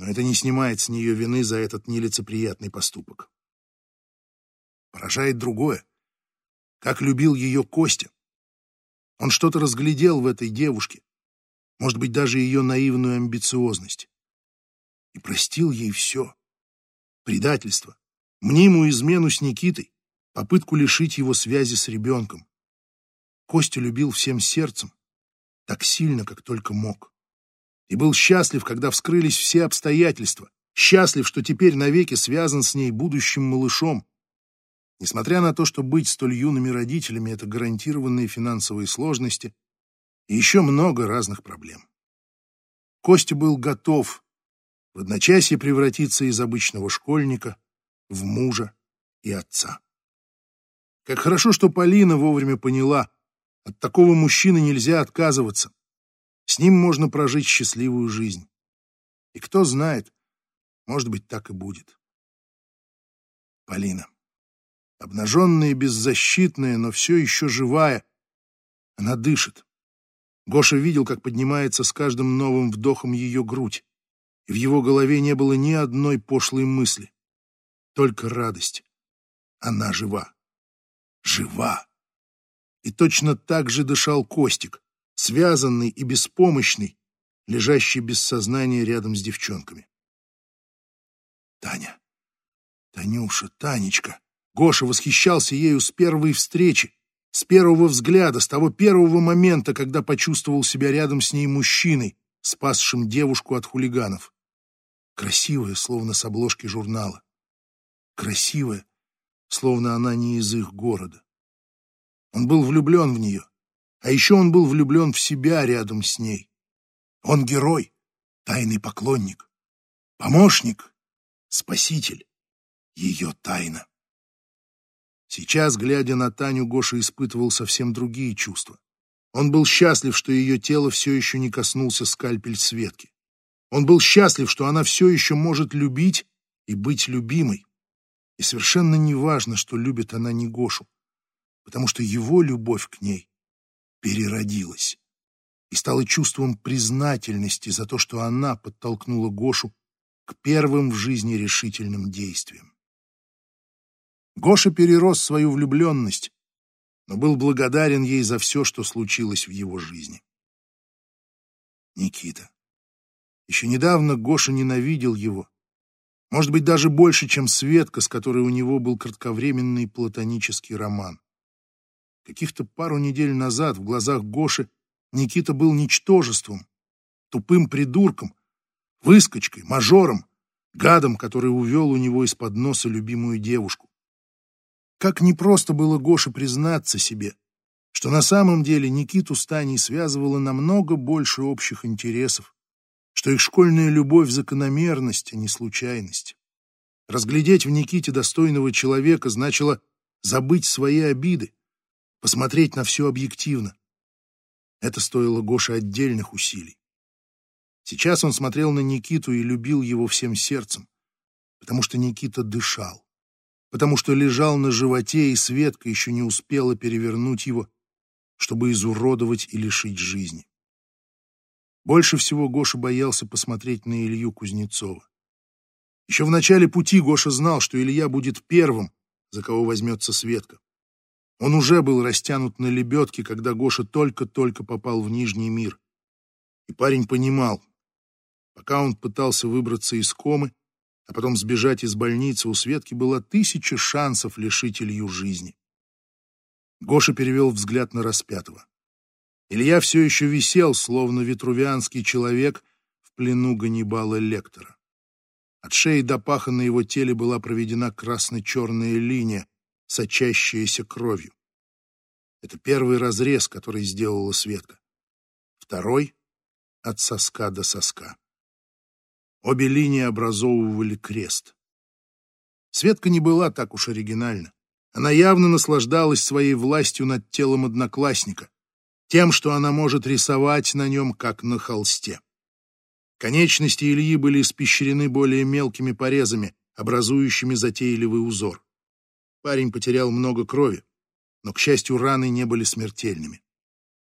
Speaker 1: но это не снимает с нее вины за этот нелицеприятный поступок. Поражает другое. Как любил ее Костя. Он что-то разглядел в этой девушке, может быть, даже ее наивную амбициозность. И простил ей все. Предательство, мнимую измену с Никитой, попытку лишить его связи с ребенком. Костя любил всем сердцем, так сильно, как только мог и был счастлив, когда вскрылись все обстоятельства, счастлив, что теперь навеки связан с ней будущим малышом. Несмотря на то, что быть столь юными родителями — это гарантированные финансовые сложности и еще много разных проблем. Костя был готов в одночасье превратиться из обычного школьника в мужа и отца. Как хорошо, что Полина вовремя поняла, от такого мужчины нельзя отказываться. С ним можно прожить счастливую жизнь. И кто знает, может быть, так и будет. Полина. Обнаженная и беззащитная, но все еще живая. Она дышит. Гоша видел, как поднимается с каждым новым вдохом ее грудь, и в его голове не было ни одной пошлой мысли. Только радость. Она жива. Жива. И точно так же дышал Костик, связанный и беспомощный, лежащий без сознания рядом с девчонками. Таня. Танюша, Танечка. Гоша восхищался ею с первой встречи, с первого взгляда, с того первого момента, когда почувствовал себя рядом с ней мужчиной, спасшим девушку от хулиганов. Красивая, словно с обложки журнала. Красивая, словно она не из их города. Он был влюблен в нее, а еще он был влюблен в себя рядом с ней. Он герой, тайный поклонник, помощник, спаситель, ее тайна. Сейчас, глядя на Таню, Гоша испытывал совсем другие чувства. Он был счастлив, что ее тело все еще не коснулся скальпель Светки. Он был счастлив, что она все еще может любить и быть любимой. И совершенно не важно, что любит она не Гошу, потому что его любовь к ней переродилась и стала чувством признательности за то, что она подтолкнула Гошу к первым в жизни решительным действиям. Гоша перерос свою влюбленность, но был благодарен ей за все, что случилось в его жизни. Никита. Еще недавно Гоша ненавидел его. Может быть, даже больше, чем Светка, с которой у него был кратковременный платонический роман. Каких-то пару недель назад в глазах Гоши Никита был ничтожеством, тупым придурком, выскочкой, мажором, гадом, который увел у него из-под носа любимую девушку. Как непросто было Гоше признаться себе, что на самом деле Никиту с Таней связывало намного больше общих интересов, что их школьная любовь — закономерность, а не случайность. Разглядеть в Никите достойного человека значило забыть свои обиды, посмотреть на все объективно. Это стоило Гоше отдельных усилий. Сейчас он смотрел на Никиту и любил его всем сердцем, потому что Никита дышал потому что лежал на животе, и Светка еще не успела перевернуть его, чтобы изуродовать и лишить жизни. Больше всего Гоша боялся посмотреть на Илью Кузнецова. Еще в начале пути Гоша знал, что Илья будет первым, за кого возьмется Светка. Он уже был растянут на лебедке, когда Гоша только-только попал в Нижний мир. И парень понимал, пока он пытался выбраться из комы, а потом сбежать из больницы у Светки было тысяча шансов лишить Илью жизни. Гоша перевел взгляд на распятого. Илья все еще висел, словно витрувианский человек в плену Ганнибала Лектора. От шеи до паха на его теле была проведена красно-черная линия, сочащаяся кровью. Это первый разрез, который сделала Светка. Второй — от соска до соска. Обе линии образовывали крест. Светка не была так уж оригинальна. Она явно наслаждалась своей властью над телом одноклассника, тем, что она может рисовать на нем, как на холсте. Конечности Ильи были испещрены более мелкими порезами, образующими затейливый узор. Парень потерял много крови, но, к счастью, раны не были смертельными.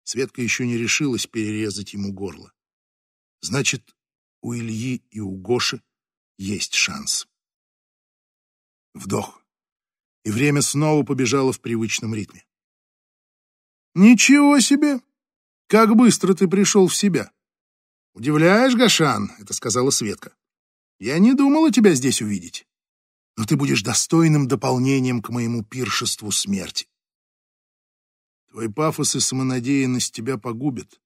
Speaker 1: Светка еще не решилась перерезать ему горло. Значит, у Ильи и у Гоши есть шанс. Вдох. И время снова побежало в привычном ритме. «Ничего себе! Как быстро ты пришел в себя!» «Удивляешь, Гашан?» — это сказала Светка. «Я не думала тебя здесь увидеть. Но ты будешь достойным дополнением к моему пиршеству смерти. Твой пафос и самонадеянность тебя погубят.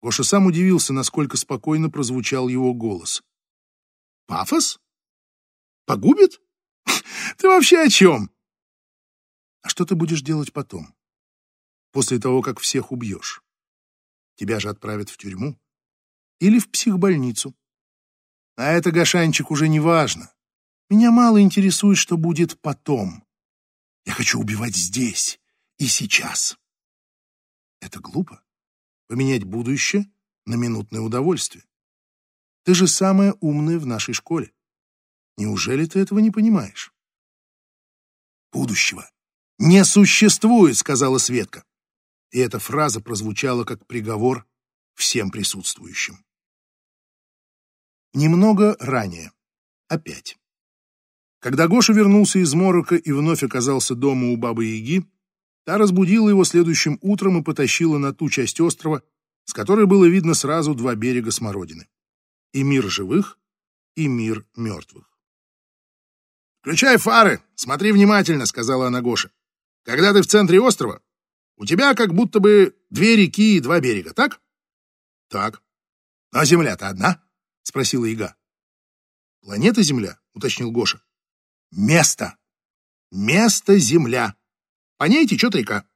Speaker 1: Гоша сам удивился, насколько спокойно прозвучал его голос. «Пафос? Погубит? Ты вообще о чем?
Speaker 2: А что ты будешь делать потом? После того, как всех убьешь? Тебя же отправят в тюрьму или в психбольницу. А это, Гашанчик, уже не важно. Меня мало интересует, что будет потом. Я хочу убивать здесь и сейчас. Это глупо. Поменять будущее на минутное удовольствие. Ты же самая умная в нашей школе. Неужели ты этого не понимаешь? Будущего не существует, сказала Светка. И эта фраза прозвучала как приговор всем присутствующим. Немного ранее. Опять. Когда Гоша вернулся из морока и вновь оказался дома у бабы-яги, та разбудила его следующим утром и потащила на ту часть острова, с которой было видно сразу два берега смородины. И мир живых, и мир мертвых. «Включай фары, смотри внимательно», — сказала она Гоше. «Когда ты в центре острова, у тебя как будто бы две реки и два берега, так?» «Так. А земля-то одна?» — спросила Ига. «Планета Земля», — уточнил Гоша. «Место. Место Земля. По ней течет река.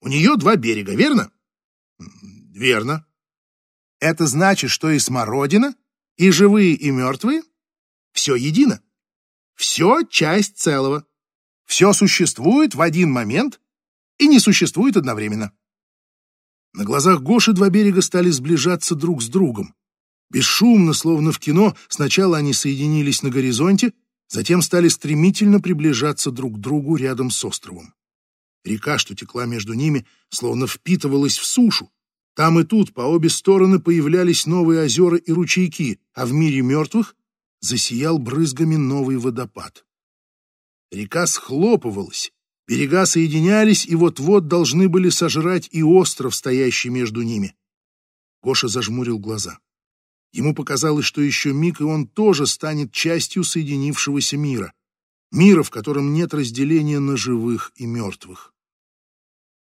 Speaker 2: У нее два берега, верно?» «Верно. Это значит, что и смородина, и живые, и мертвые — все едино. Все часть целого. Все существует в один момент и не существует одновременно». На глазах Гоши два берега стали сближаться друг с другом. Бесшумно, словно в кино, сначала они соединились на горизонте, затем стали стремительно приближаться друг к другу рядом с островом. Река, что текла между ними, словно впитывалась в сушу. Там и тут по обе стороны появлялись новые озера и ручейки, а в мире мертвых засиял брызгами новый водопад. Река схлопывалась, берега соединялись и вот-вот должны были сожрать и остров, стоящий между ними. Гоша зажмурил глаза. Ему показалось, что еще миг, и он тоже станет частью соединившегося мира. Мира, в котором нет разделения на живых и мертвых.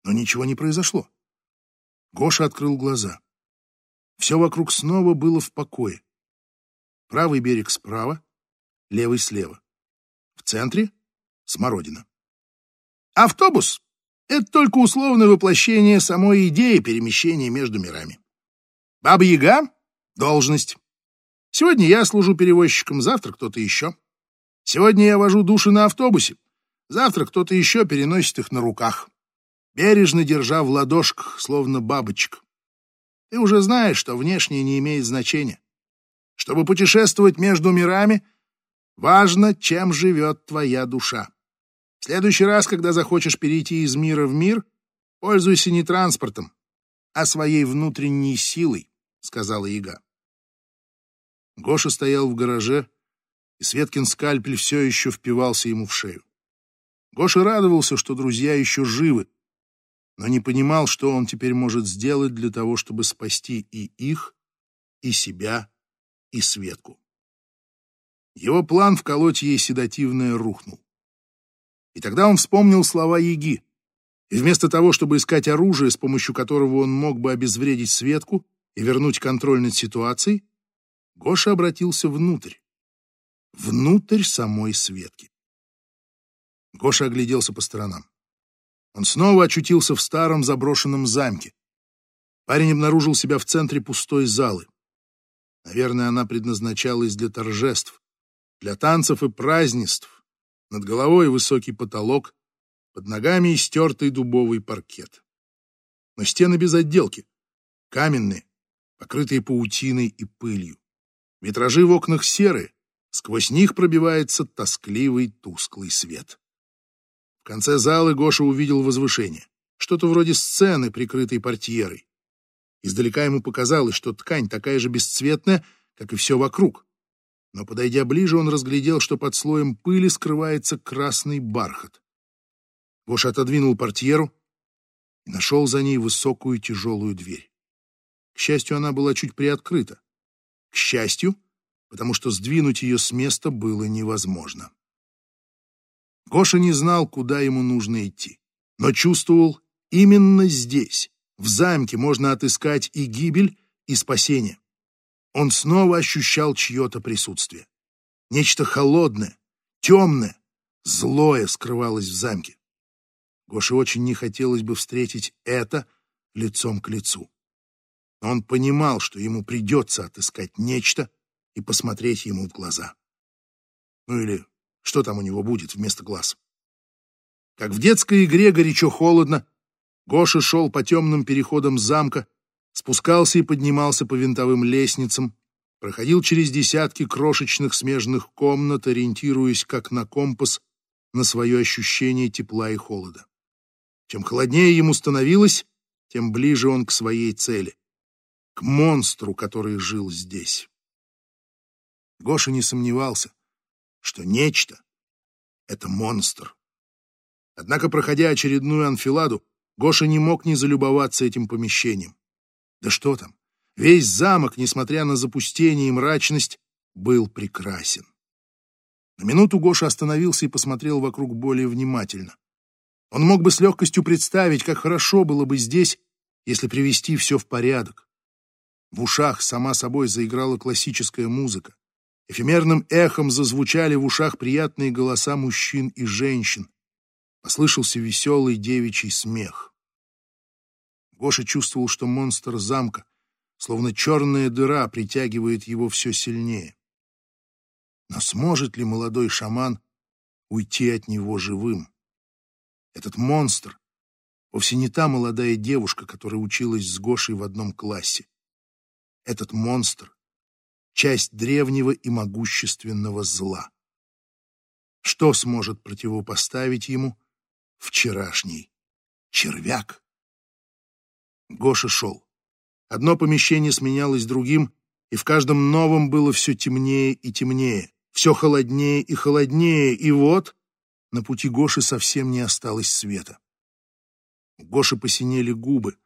Speaker 2: Но ничего не произошло. Гоша открыл глаза. Все вокруг снова было в покое. Правый берег справа, левый слева. В центре — смородина. Автобус — это только условное воплощение самой идеи перемещения между мирами. Баба-яга Должность. Сегодня я служу перевозчиком, завтра кто-то еще. Сегодня я вожу души на автобусе, завтра кто-то еще переносит их на руках, бережно держа в ладошках, словно бабочек. Ты уже знаешь, что внешнее не имеет значения. Чтобы путешествовать между мирами, важно, чем живет твоя душа. В следующий раз, когда захочешь перейти из мира в мир, пользуйся не транспортом, а своей внутренней силой, сказала Ига. Гоша стоял в гараже, и Светкин скальпель все еще впивался ему в шею. Гоша радовался, что друзья еще живы, но не понимал, что он теперь может сделать для того, чтобы спасти и их, и себя, и Светку. Его план вколоть ей седативное рухнул. И тогда он вспомнил слова Яги. И вместо того, чтобы искать оружие, с помощью которого он мог бы обезвредить Светку и вернуть контроль над ситуацией, Гоша обратился внутрь. Внутрь самой Светки. Гоша огляделся по сторонам. Он снова очутился в старом заброшенном замке. Парень обнаружил себя в центре пустой залы. Наверное, она предназначалась для торжеств, для танцев и празднеств. Над головой высокий потолок, под ногами истертый дубовый паркет. Но стены без отделки, каменные, покрытые паутиной и пылью. Витражи в окнах серые, сквозь них пробивается тоскливый тусклый свет. В конце зала Гоша увидел возвышение, что-то вроде сцены, прикрытой портьерой. Издалека ему показалось, что ткань такая же бесцветная, как и все вокруг. Но, подойдя ближе, он разглядел, что под слоем пыли скрывается красный бархат. Гоша отодвинул портьеру и нашел за ней высокую тяжелую дверь. К счастью, она была чуть приоткрыта. К счастью, потому что сдвинуть ее с места было невозможно. Гоша не знал, куда ему нужно идти, но чувствовал, именно здесь, в замке, можно отыскать и гибель, и спасение. Он снова ощущал чье-то присутствие. Нечто холодное,
Speaker 1: темное, злое скрывалось в замке. Гоше очень не хотелось бы встретить это лицом к лицу. Но он понимал, что ему придется отыскать нечто и посмотреть ему в глаза. Ну или что там у него будет вместо глаз. Как в детской игре горячо-холодно, Гоша шел по темным переходам замка, спускался и поднимался по винтовым лестницам, проходил через десятки крошечных смежных комнат, ориентируясь как на компас на свое ощущение тепла и холода. Чем холоднее ему становилось, тем ближе он к своей цели, к монстру, который жил здесь. Гоша не сомневался, что нечто — это монстр. Однако, проходя очередную анфиладу, Гоша не мог не залюбоваться этим помещением. Да что там, весь замок, несмотря на запустение и мрачность, был прекрасен. На минуту Гоша остановился и посмотрел вокруг более внимательно. Он мог бы с легкостью представить, как хорошо было бы здесь, если привести все в порядок. В ушах сама собой заиграла классическая музыка. Эфемерным эхом зазвучали в ушах приятные голоса мужчин и женщин. Послышался веселый девичий смех. Гоша чувствовал, что монстр замка, словно черная дыра, притягивает его все сильнее. Но сможет ли молодой шаман уйти от него живым? Этот монстр вовсе не та молодая девушка, которая училась с Гошей в одном классе. Этот монстр — часть древнего и могущественного зла. Что сможет противопоставить ему вчерашний червяк. Гоша шел. Одно помещение сменялось другим, и в каждом новом было все темнее и темнее, все холоднее и холоднее, и вот на пути Гоши совсем не осталось света. У Гоши посинели губы.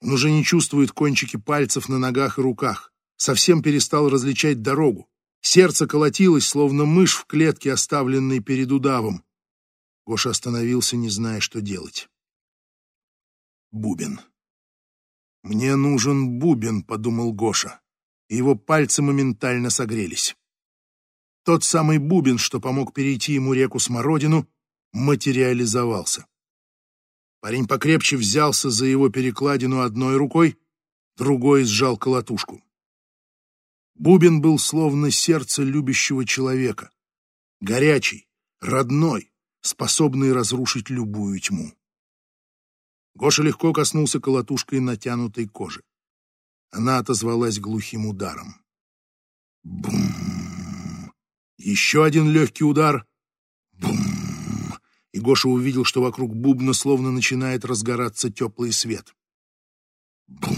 Speaker 1: Он уже не чувствует кончики пальцев на ногах и руках, совсем перестал различать дорогу. Сердце колотилось, словно мышь в клетке, оставленной перед удавом. Гоша остановился, не зная, что делать. Бубен. «Мне нужен бубен», — подумал Гоша, его пальцы моментально согрелись. Тот самый бубен, что помог перейти ему реку Смородину, материализовался. Парень покрепче взялся за его перекладину одной рукой, другой сжал колотушку. Бубен был словно сердце любящего человека, горячий, родной, способный разрушить любую тьму. Гоша легко коснулся колотушкой натянутой кожи. Она отозвалась глухим ударом. Бум! Еще один легкий удар. Бум! И Гоша увидел, что вокруг бубна словно начинает разгораться теплый свет. Бум!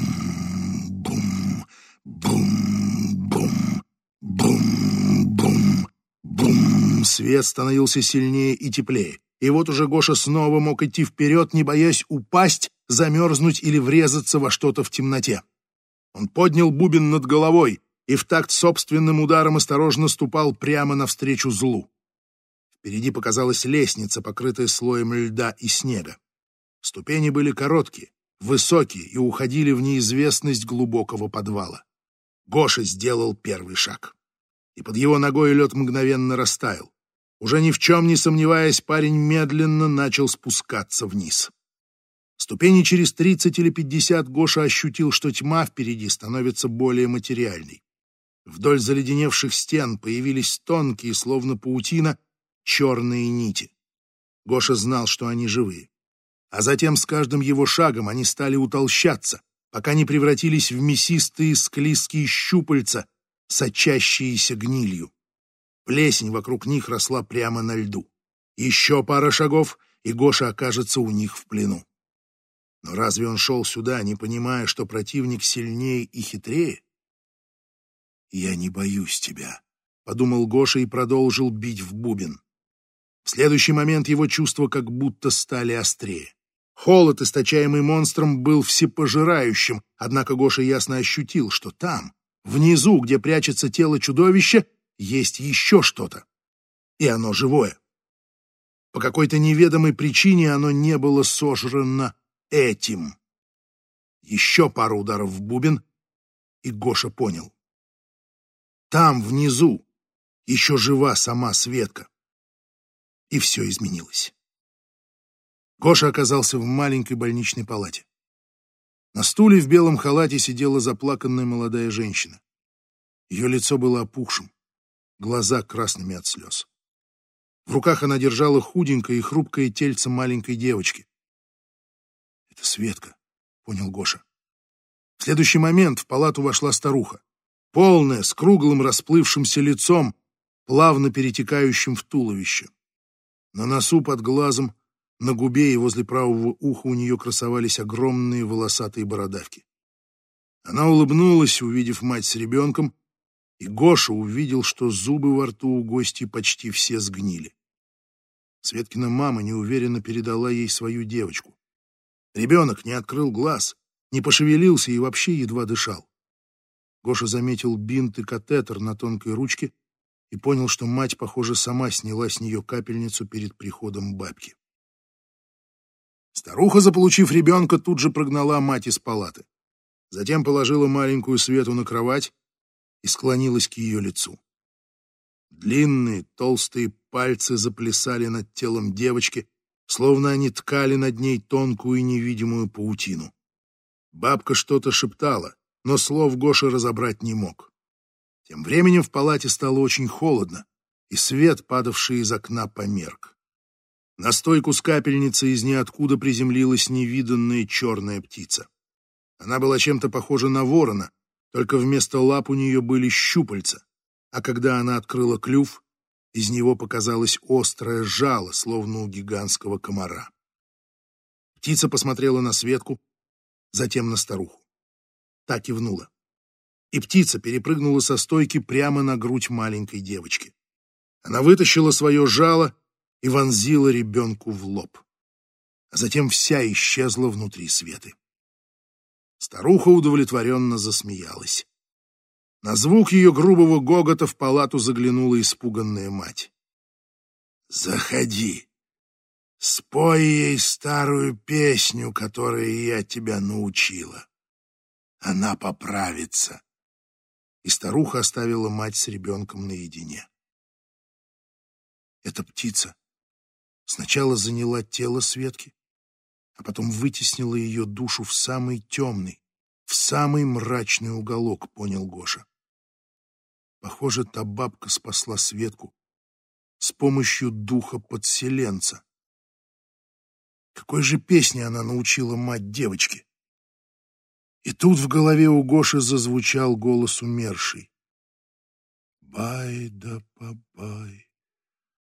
Speaker 1: Бум! Бум! Бум! Бум! Бум! Бум! Свет становился сильнее и теплее. И вот уже Гоша снова мог идти вперед, не боясь упасть, замерзнуть или врезаться во что-то в темноте. Он поднял бубен над головой и в такт собственным ударом осторожно ступал прямо навстречу злу. Впереди показалась лестница, покрытая слоем льда и снега. Ступени были короткие, высокие и уходили в неизвестность глубокого подвала. Гоша сделал первый шаг и под его ногой лед мгновенно растаял. Уже ни в чем не сомневаясь, парень медленно начал спускаться вниз. Ступени через тридцать или пятьдесят Гоша ощутил, что тьма впереди становится более материальной. Вдоль заледеневших стен появились тонкие, словно паутина, черные нити. Гоша знал, что они живые. А затем с каждым его шагом они стали утолщаться, пока не превратились в мясистые склизкие щупальца, сочащиеся гнилью. Плесень вокруг них росла прямо на льду. Еще пара шагов, и Гоша окажется у них в плену. Но разве он шел сюда, не понимая, что противник сильнее и хитрее? «Я не боюсь тебя», — подумал Гоша и продолжил бить в бубен. В следующий момент его чувства как будто стали острее. Холод, источаемый монстром, был всепожирающим, однако Гоша ясно ощутил, что там, Внизу, где прячется тело чудовища, есть еще что-то. И оно живое. По какой-то неведомой причине оно не было сожрано этим. Еще пару ударов в бубен, и Гоша понял. Там, внизу, еще жива сама Светка. и все изменилось. Гоша оказался в маленькой больничной палате. На стуле в белом халате сидела заплаканная молодая женщина. Ее лицо было опухшим, глаза красными от слез. В руках она держала худенькое и хрупкое тельце маленькой девочки. «Это Светка», — понял Гоша. В следующий момент в палату вошла старуха, полная, с круглым расплывшимся лицом, плавно перетекающим в туловище. На носу под глазом, на губе и возле правого уха у нее красовались огромные волосатые бородавки. Она улыбнулась, увидев мать с ребенком, и Гоша увидел, что зубы во рту у гостей почти все сгнили. Светкина мама неуверенно передала ей свою девочку. Ребенок не открыл глаз, не пошевелился и вообще едва дышал. Гоша заметил бинт и катетер на тонкой ручке и понял, что мать, похоже, сама сняла с нее капельницу перед приходом бабки. Старуха, заполучив ребенка, тут же прогнала мать из палаты. Затем положила маленькую Свету на кровать и склонилась к ее лицу. Длинные, толстые пальцы заплясали над телом девочки, словно они ткали над ней тонкую и невидимую паутину. Бабка что-то шептала, но слов Гоша разобрать не мог. Тем временем в палате стало очень холодно, и свет, падавший из окна, померк. На стойку с капельницей из ниоткуда приземлилась невиданная черная птица. Она была чем-то похожа на ворона, только вместо лап у нее были щупальца, а когда она открыла клюв, из него показалось острое жало, словно у гигантского комара. Птица посмотрела на Светку, затем на старуху. Та кивнула. И птица перепрыгнула со стойки прямо на грудь маленькой девочки. Она вытащила свое жало и вонзила ребенку в лоб. А затем вся исчезла внутри Светы. Старуха удовлетворенно засмеялась. На звук ее грубого гогота в палату заглянула испуганная мать. «Заходи, спой ей старую песню, которой я тебя научила. Она поправится». И старуха оставила мать с ребенком наедине. Эта птица сначала заняла тело Светки, а потом вытеснила ее душу в самый темный, в самый мрачный уголок, понял Гоша. Похоже, та бабка спасла Светку с помощью духа подселенца. Какой же песни она научила мать девочки? И тут в голове у Гоши зазвучал голос умерший. «Бай да побай,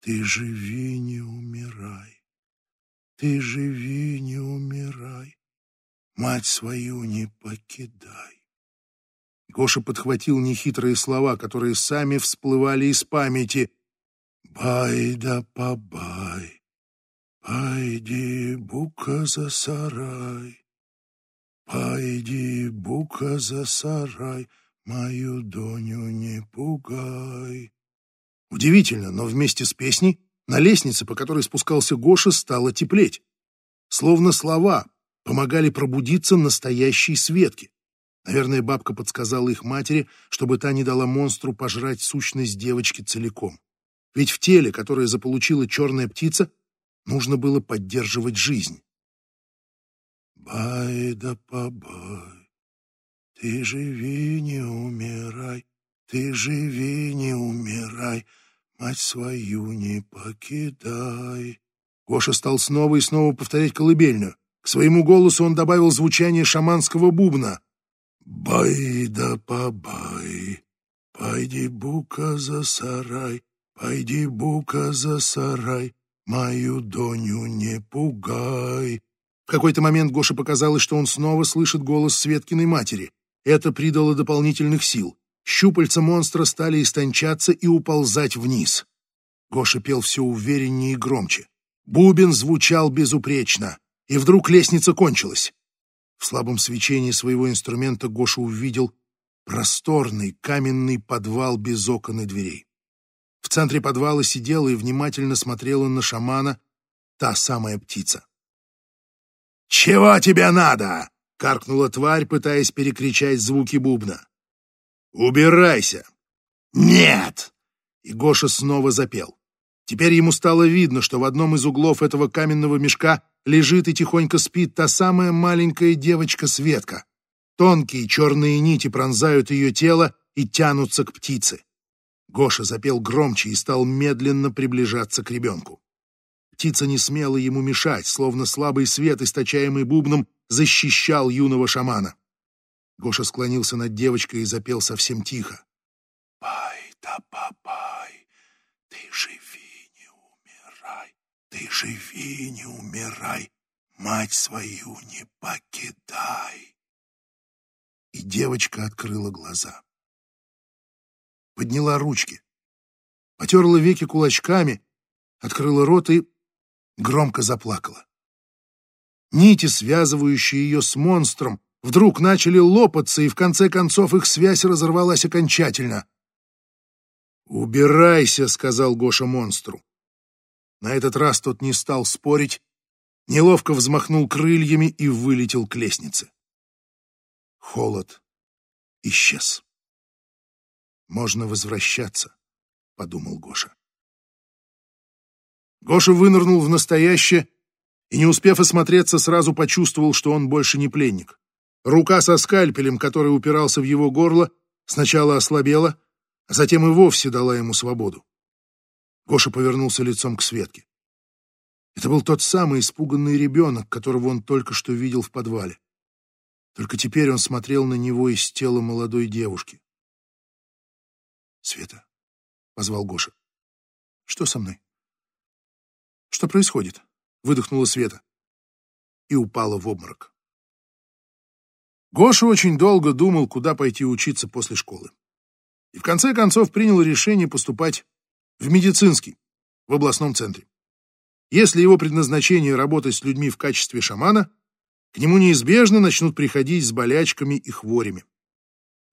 Speaker 1: ты живи, не умирай». Ты живи, не умирай, мать свою не покидай. Гоша подхватил нехитрые слова, которые сами всплывали из памяти. «Бай да побай, пойди, бука за сарай, пойди, бука за сарай, мою доню не пугай». Удивительно, но вместе с песней на лестнице, по которой спускался Гоша, стало теплеть. Словно слова помогали пробудиться настоящей Светке. Наверное, бабка подсказала их матери, чтобы та не дала монстру пожрать сущность девочки целиком. Ведь в теле, которое заполучила черная птица, нужно было поддерживать жизнь. «Бай да побай, ты живи, не умирай, ты живи, не умирай», Мать свою не покидай. Гоша стал снова и снова повторять колыбельную. К своему голосу он добавил звучание шаманского бубна. «Бай да побай, пойди бука за сарай, пойди бука за сарай, мою доню не пугай». В какой-то момент Гоше показалось, что он снова слышит голос Светкиной матери. Это придало дополнительных сил. Щупальца монстра стали истончаться и уползать вниз. Гоша пел все увереннее и громче. Бубен звучал безупречно, и вдруг лестница кончилась. В слабом свечении своего инструмента Гоша увидел просторный каменный подвал без окон и дверей. В центре подвала сидела и внимательно смотрела на шамана та самая птица. «Чего тебе надо?» — каркнула тварь, пытаясь перекричать звуки бубна. «Убирайся!» «Нет!» И Гоша снова запел. Теперь ему стало видно, что в одном из углов этого каменного мешка лежит и тихонько спит та самая маленькая девочка Светка. Тонкие черные нити пронзают ее тело и тянутся к птице. Гоша запел громче и стал медленно приближаться к ребенку. Птица не смела ему мешать, словно слабый свет, источаемый бубном, защищал юного шамана. Гоша склонился над девочкой и запел совсем тихо. «Пай да папай, ты живи, не умирай, ты живи, не умирай, мать свою не покидай». И девочка открыла глаза. Подняла ручки, потерла веки кулачками, открыла рот и громко заплакала. Нити, связывающие ее с монстром, вдруг начали лопаться, и в конце концов их связь разорвалась окончательно. «Убирайся», — сказал Гоша монстру. На этот раз тот не стал спорить, неловко взмахнул крыльями и вылетел к лестнице. Холод исчез. «Можно возвращаться», — подумал Гоша. Гоша вынырнул в настоящее и, не успев осмотреться, сразу почувствовал, что он больше не пленник. Рука со скальпелем, который упирался в его горло, сначала ослабела, а затем и вовсе дала ему свободу. Гоша повернулся лицом к Светке. Это был тот самый испуганный ребенок, которого он только что видел в подвале. Только теперь он смотрел на него из тела молодой девушки. «Света», — позвал Гоша, — «что со мной?» «Что происходит?» — выдохнула Света и упала в обморок. Гоша очень долго думал, куда пойти учиться после школы. И в конце концов принял решение поступать в медицинский, в областном центре. Если его предназначение работать с людьми в качестве шамана, к нему неизбежно начнут приходить с болячками и хворями.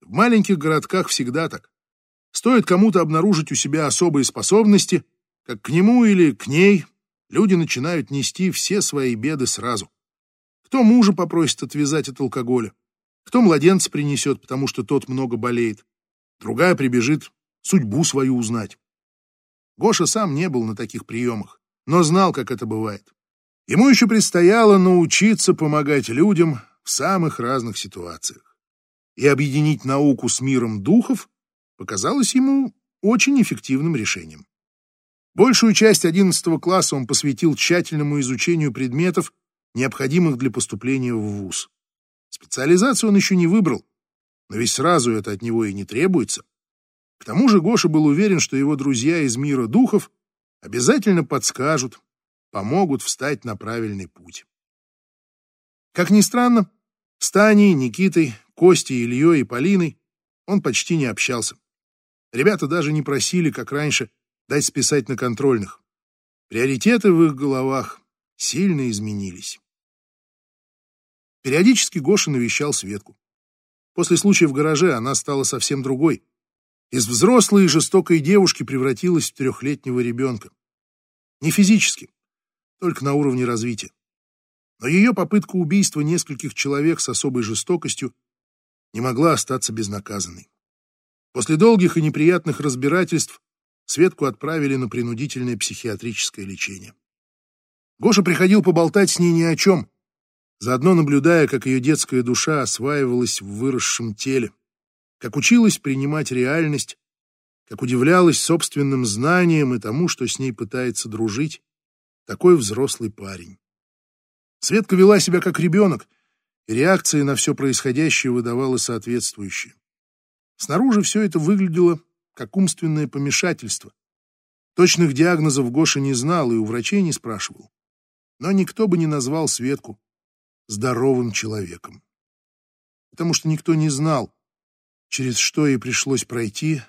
Speaker 1: В маленьких городках всегда так. Стоит кому-то обнаружить у себя особые способности, как к нему или к ней люди начинают нести все свои беды сразу. Кто мужа попросит отвязать от алкоголя, кто младенца принесет, потому что тот много болеет, другая прибежит судьбу свою узнать. Гоша сам не был на таких приемах, но знал, как это бывает. Ему еще предстояло научиться помогать людям в самых разных ситуациях. И объединить науку с миром духов показалось ему очень эффективным решением. Большую часть 11 класса он посвятил тщательному изучению предметов, необходимых для поступления в ВУЗ. Специализацию он еще не выбрал, но ведь сразу это от него и не требуется. К тому же Гоша был уверен, что его друзья из мира духов обязательно подскажут, помогут встать на правильный путь. Как ни странно, с Таней, Никитой, Костей, Ильей и Полиной он почти не общался. Ребята даже не просили, как раньше, дать списать на контрольных. Приоритеты в их головах сильно изменились. Периодически Гоша навещал Светку. После случая в гараже она стала совсем другой. Из взрослой и жестокой девушки превратилась в трехлетнего ребенка. Не физически, только на уровне развития. Но ее попытка убийства нескольких человек с особой жестокостью не могла остаться безнаказанной. После долгих и неприятных разбирательств Светку отправили на принудительное психиатрическое лечение. Гоша приходил поболтать с ней ни о чем, заодно наблюдая, как ее детская душа осваивалась в выросшем теле, как училась принимать реальность, как удивлялась собственным знаниям и тому, что с ней пытается дружить, такой взрослый парень. Светка вела себя как ребенок, и реакции на все происходящее выдавала соответствующие. Снаружи все это выглядело как умственное помешательство. Точных диагнозов Гоша не знал и у врачей не спрашивал. Но никто бы не назвал Светку здоровым человеком. Потому что никто не знал, через что ей пришлось пройти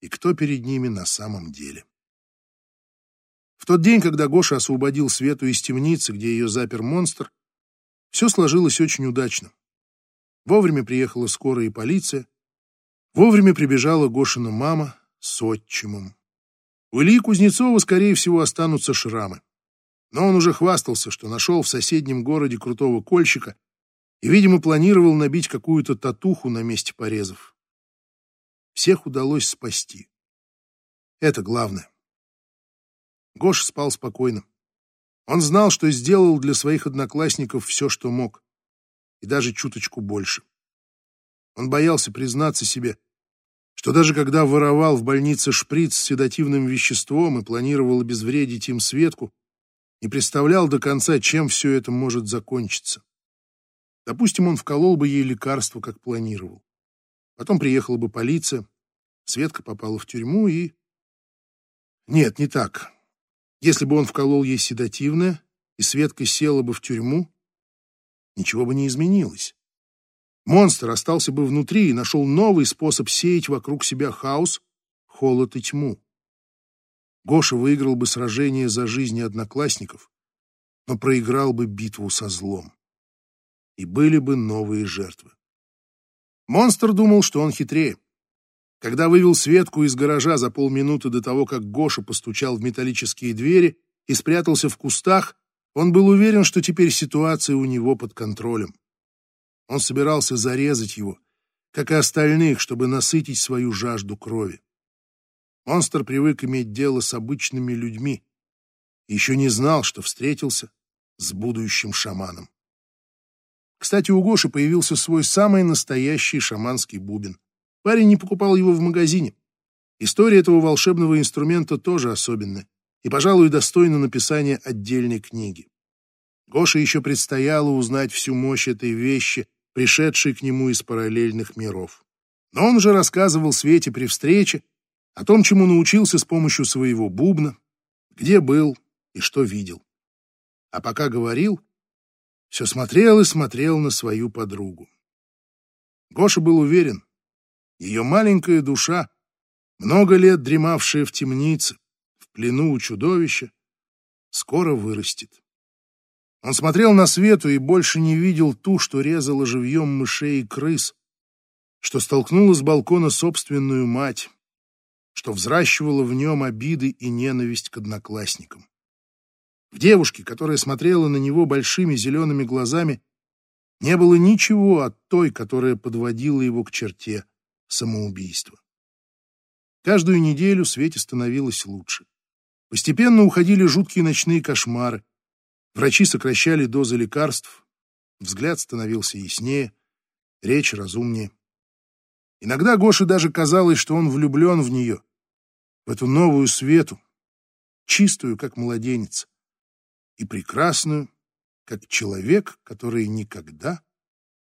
Speaker 1: и кто перед ними на самом деле. В тот день, когда Гоша освободил Свету из темницы, где ее запер монстр, все сложилось очень удачно. Вовремя приехала скорая и полиция, вовремя прибежала Гошина мама с отчимом. У Ильи Кузнецова, скорее всего, останутся шрамы. Но он уже хвастался, что нашел в соседнем городе крутого кольщика и, видимо, планировал набить какую-то татуху на месте порезов. Всех удалось спасти. Это главное. Гош спал спокойно. Он знал, что сделал для своих одноклассников все, что мог, и даже чуточку больше. Он боялся признаться себе, что даже когда воровал в больнице шприц с седативным веществом и планировал обезвредить им Светку, не представлял до конца, чем все это может закончиться. Допустим, он вколол бы ей лекарство, как планировал. Потом приехала бы полиция, Светка попала в тюрьму и... Нет, не так. Если бы он вколол ей седативное, и Светка села бы в тюрьму, ничего бы не изменилось. Монстр остался бы внутри и нашел новый способ сеять вокруг себя хаос, холод и тьму. Гоша выиграл бы сражение за жизни одноклассников, но проиграл бы битву со злом. И были бы новые жертвы. Монстр думал, что он хитрее. Когда вывел Светку из гаража за полминуты до того, как Гоша постучал в металлические двери и спрятался в кустах, он был уверен, что теперь ситуация у него под контролем. Он собирался зарезать его, как и остальных, чтобы насытить свою жажду крови. Монстр привык иметь дело с обычными людьми еще не знал, что встретился с будущим шаманом. Кстати, у Гоши появился свой самый настоящий шаманский бубен. Парень не покупал его в магазине. История этого волшебного инструмента тоже особенная и, пожалуй, достойна написания отдельной книги. Гоше еще предстояло узнать всю мощь этой вещи, пришедшей к нему из параллельных миров. Но он уже рассказывал Свете при встрече о том, чему научился с помощью своего бубна, где был и что видел. А пока говорил, все смотрел и смотрел на свою подругу. Гоша был уверен, ее маленькая душа, много лет дремавшая в темнице, в плену у чудовища, скоро вырастет. Он смотрел на свету и больше не видел ту, что резала живьем мышей и крыс, что столкнула с балкона собственную мать, что взращивала в нем обиды и ненависть к одноклассникам. В девушке, которая смотрела на него большими зелеными глазами, не было ничего от той, которая подводила его к черте самоубийства. Каждую неделю Свете становилось лучше. Постепенно уходили жуткие ночные кошмары. Врачи сокращали дозы лекарств. Взгляд становился яснее, речь разумнее. Иногда Гоше даже казалось, что он влюблен в нее, в эту новую Свету, чистую, как младенец, и прекрасную, как человек, который никогда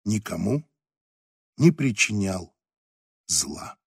Speaker 1: никому не причинял зла.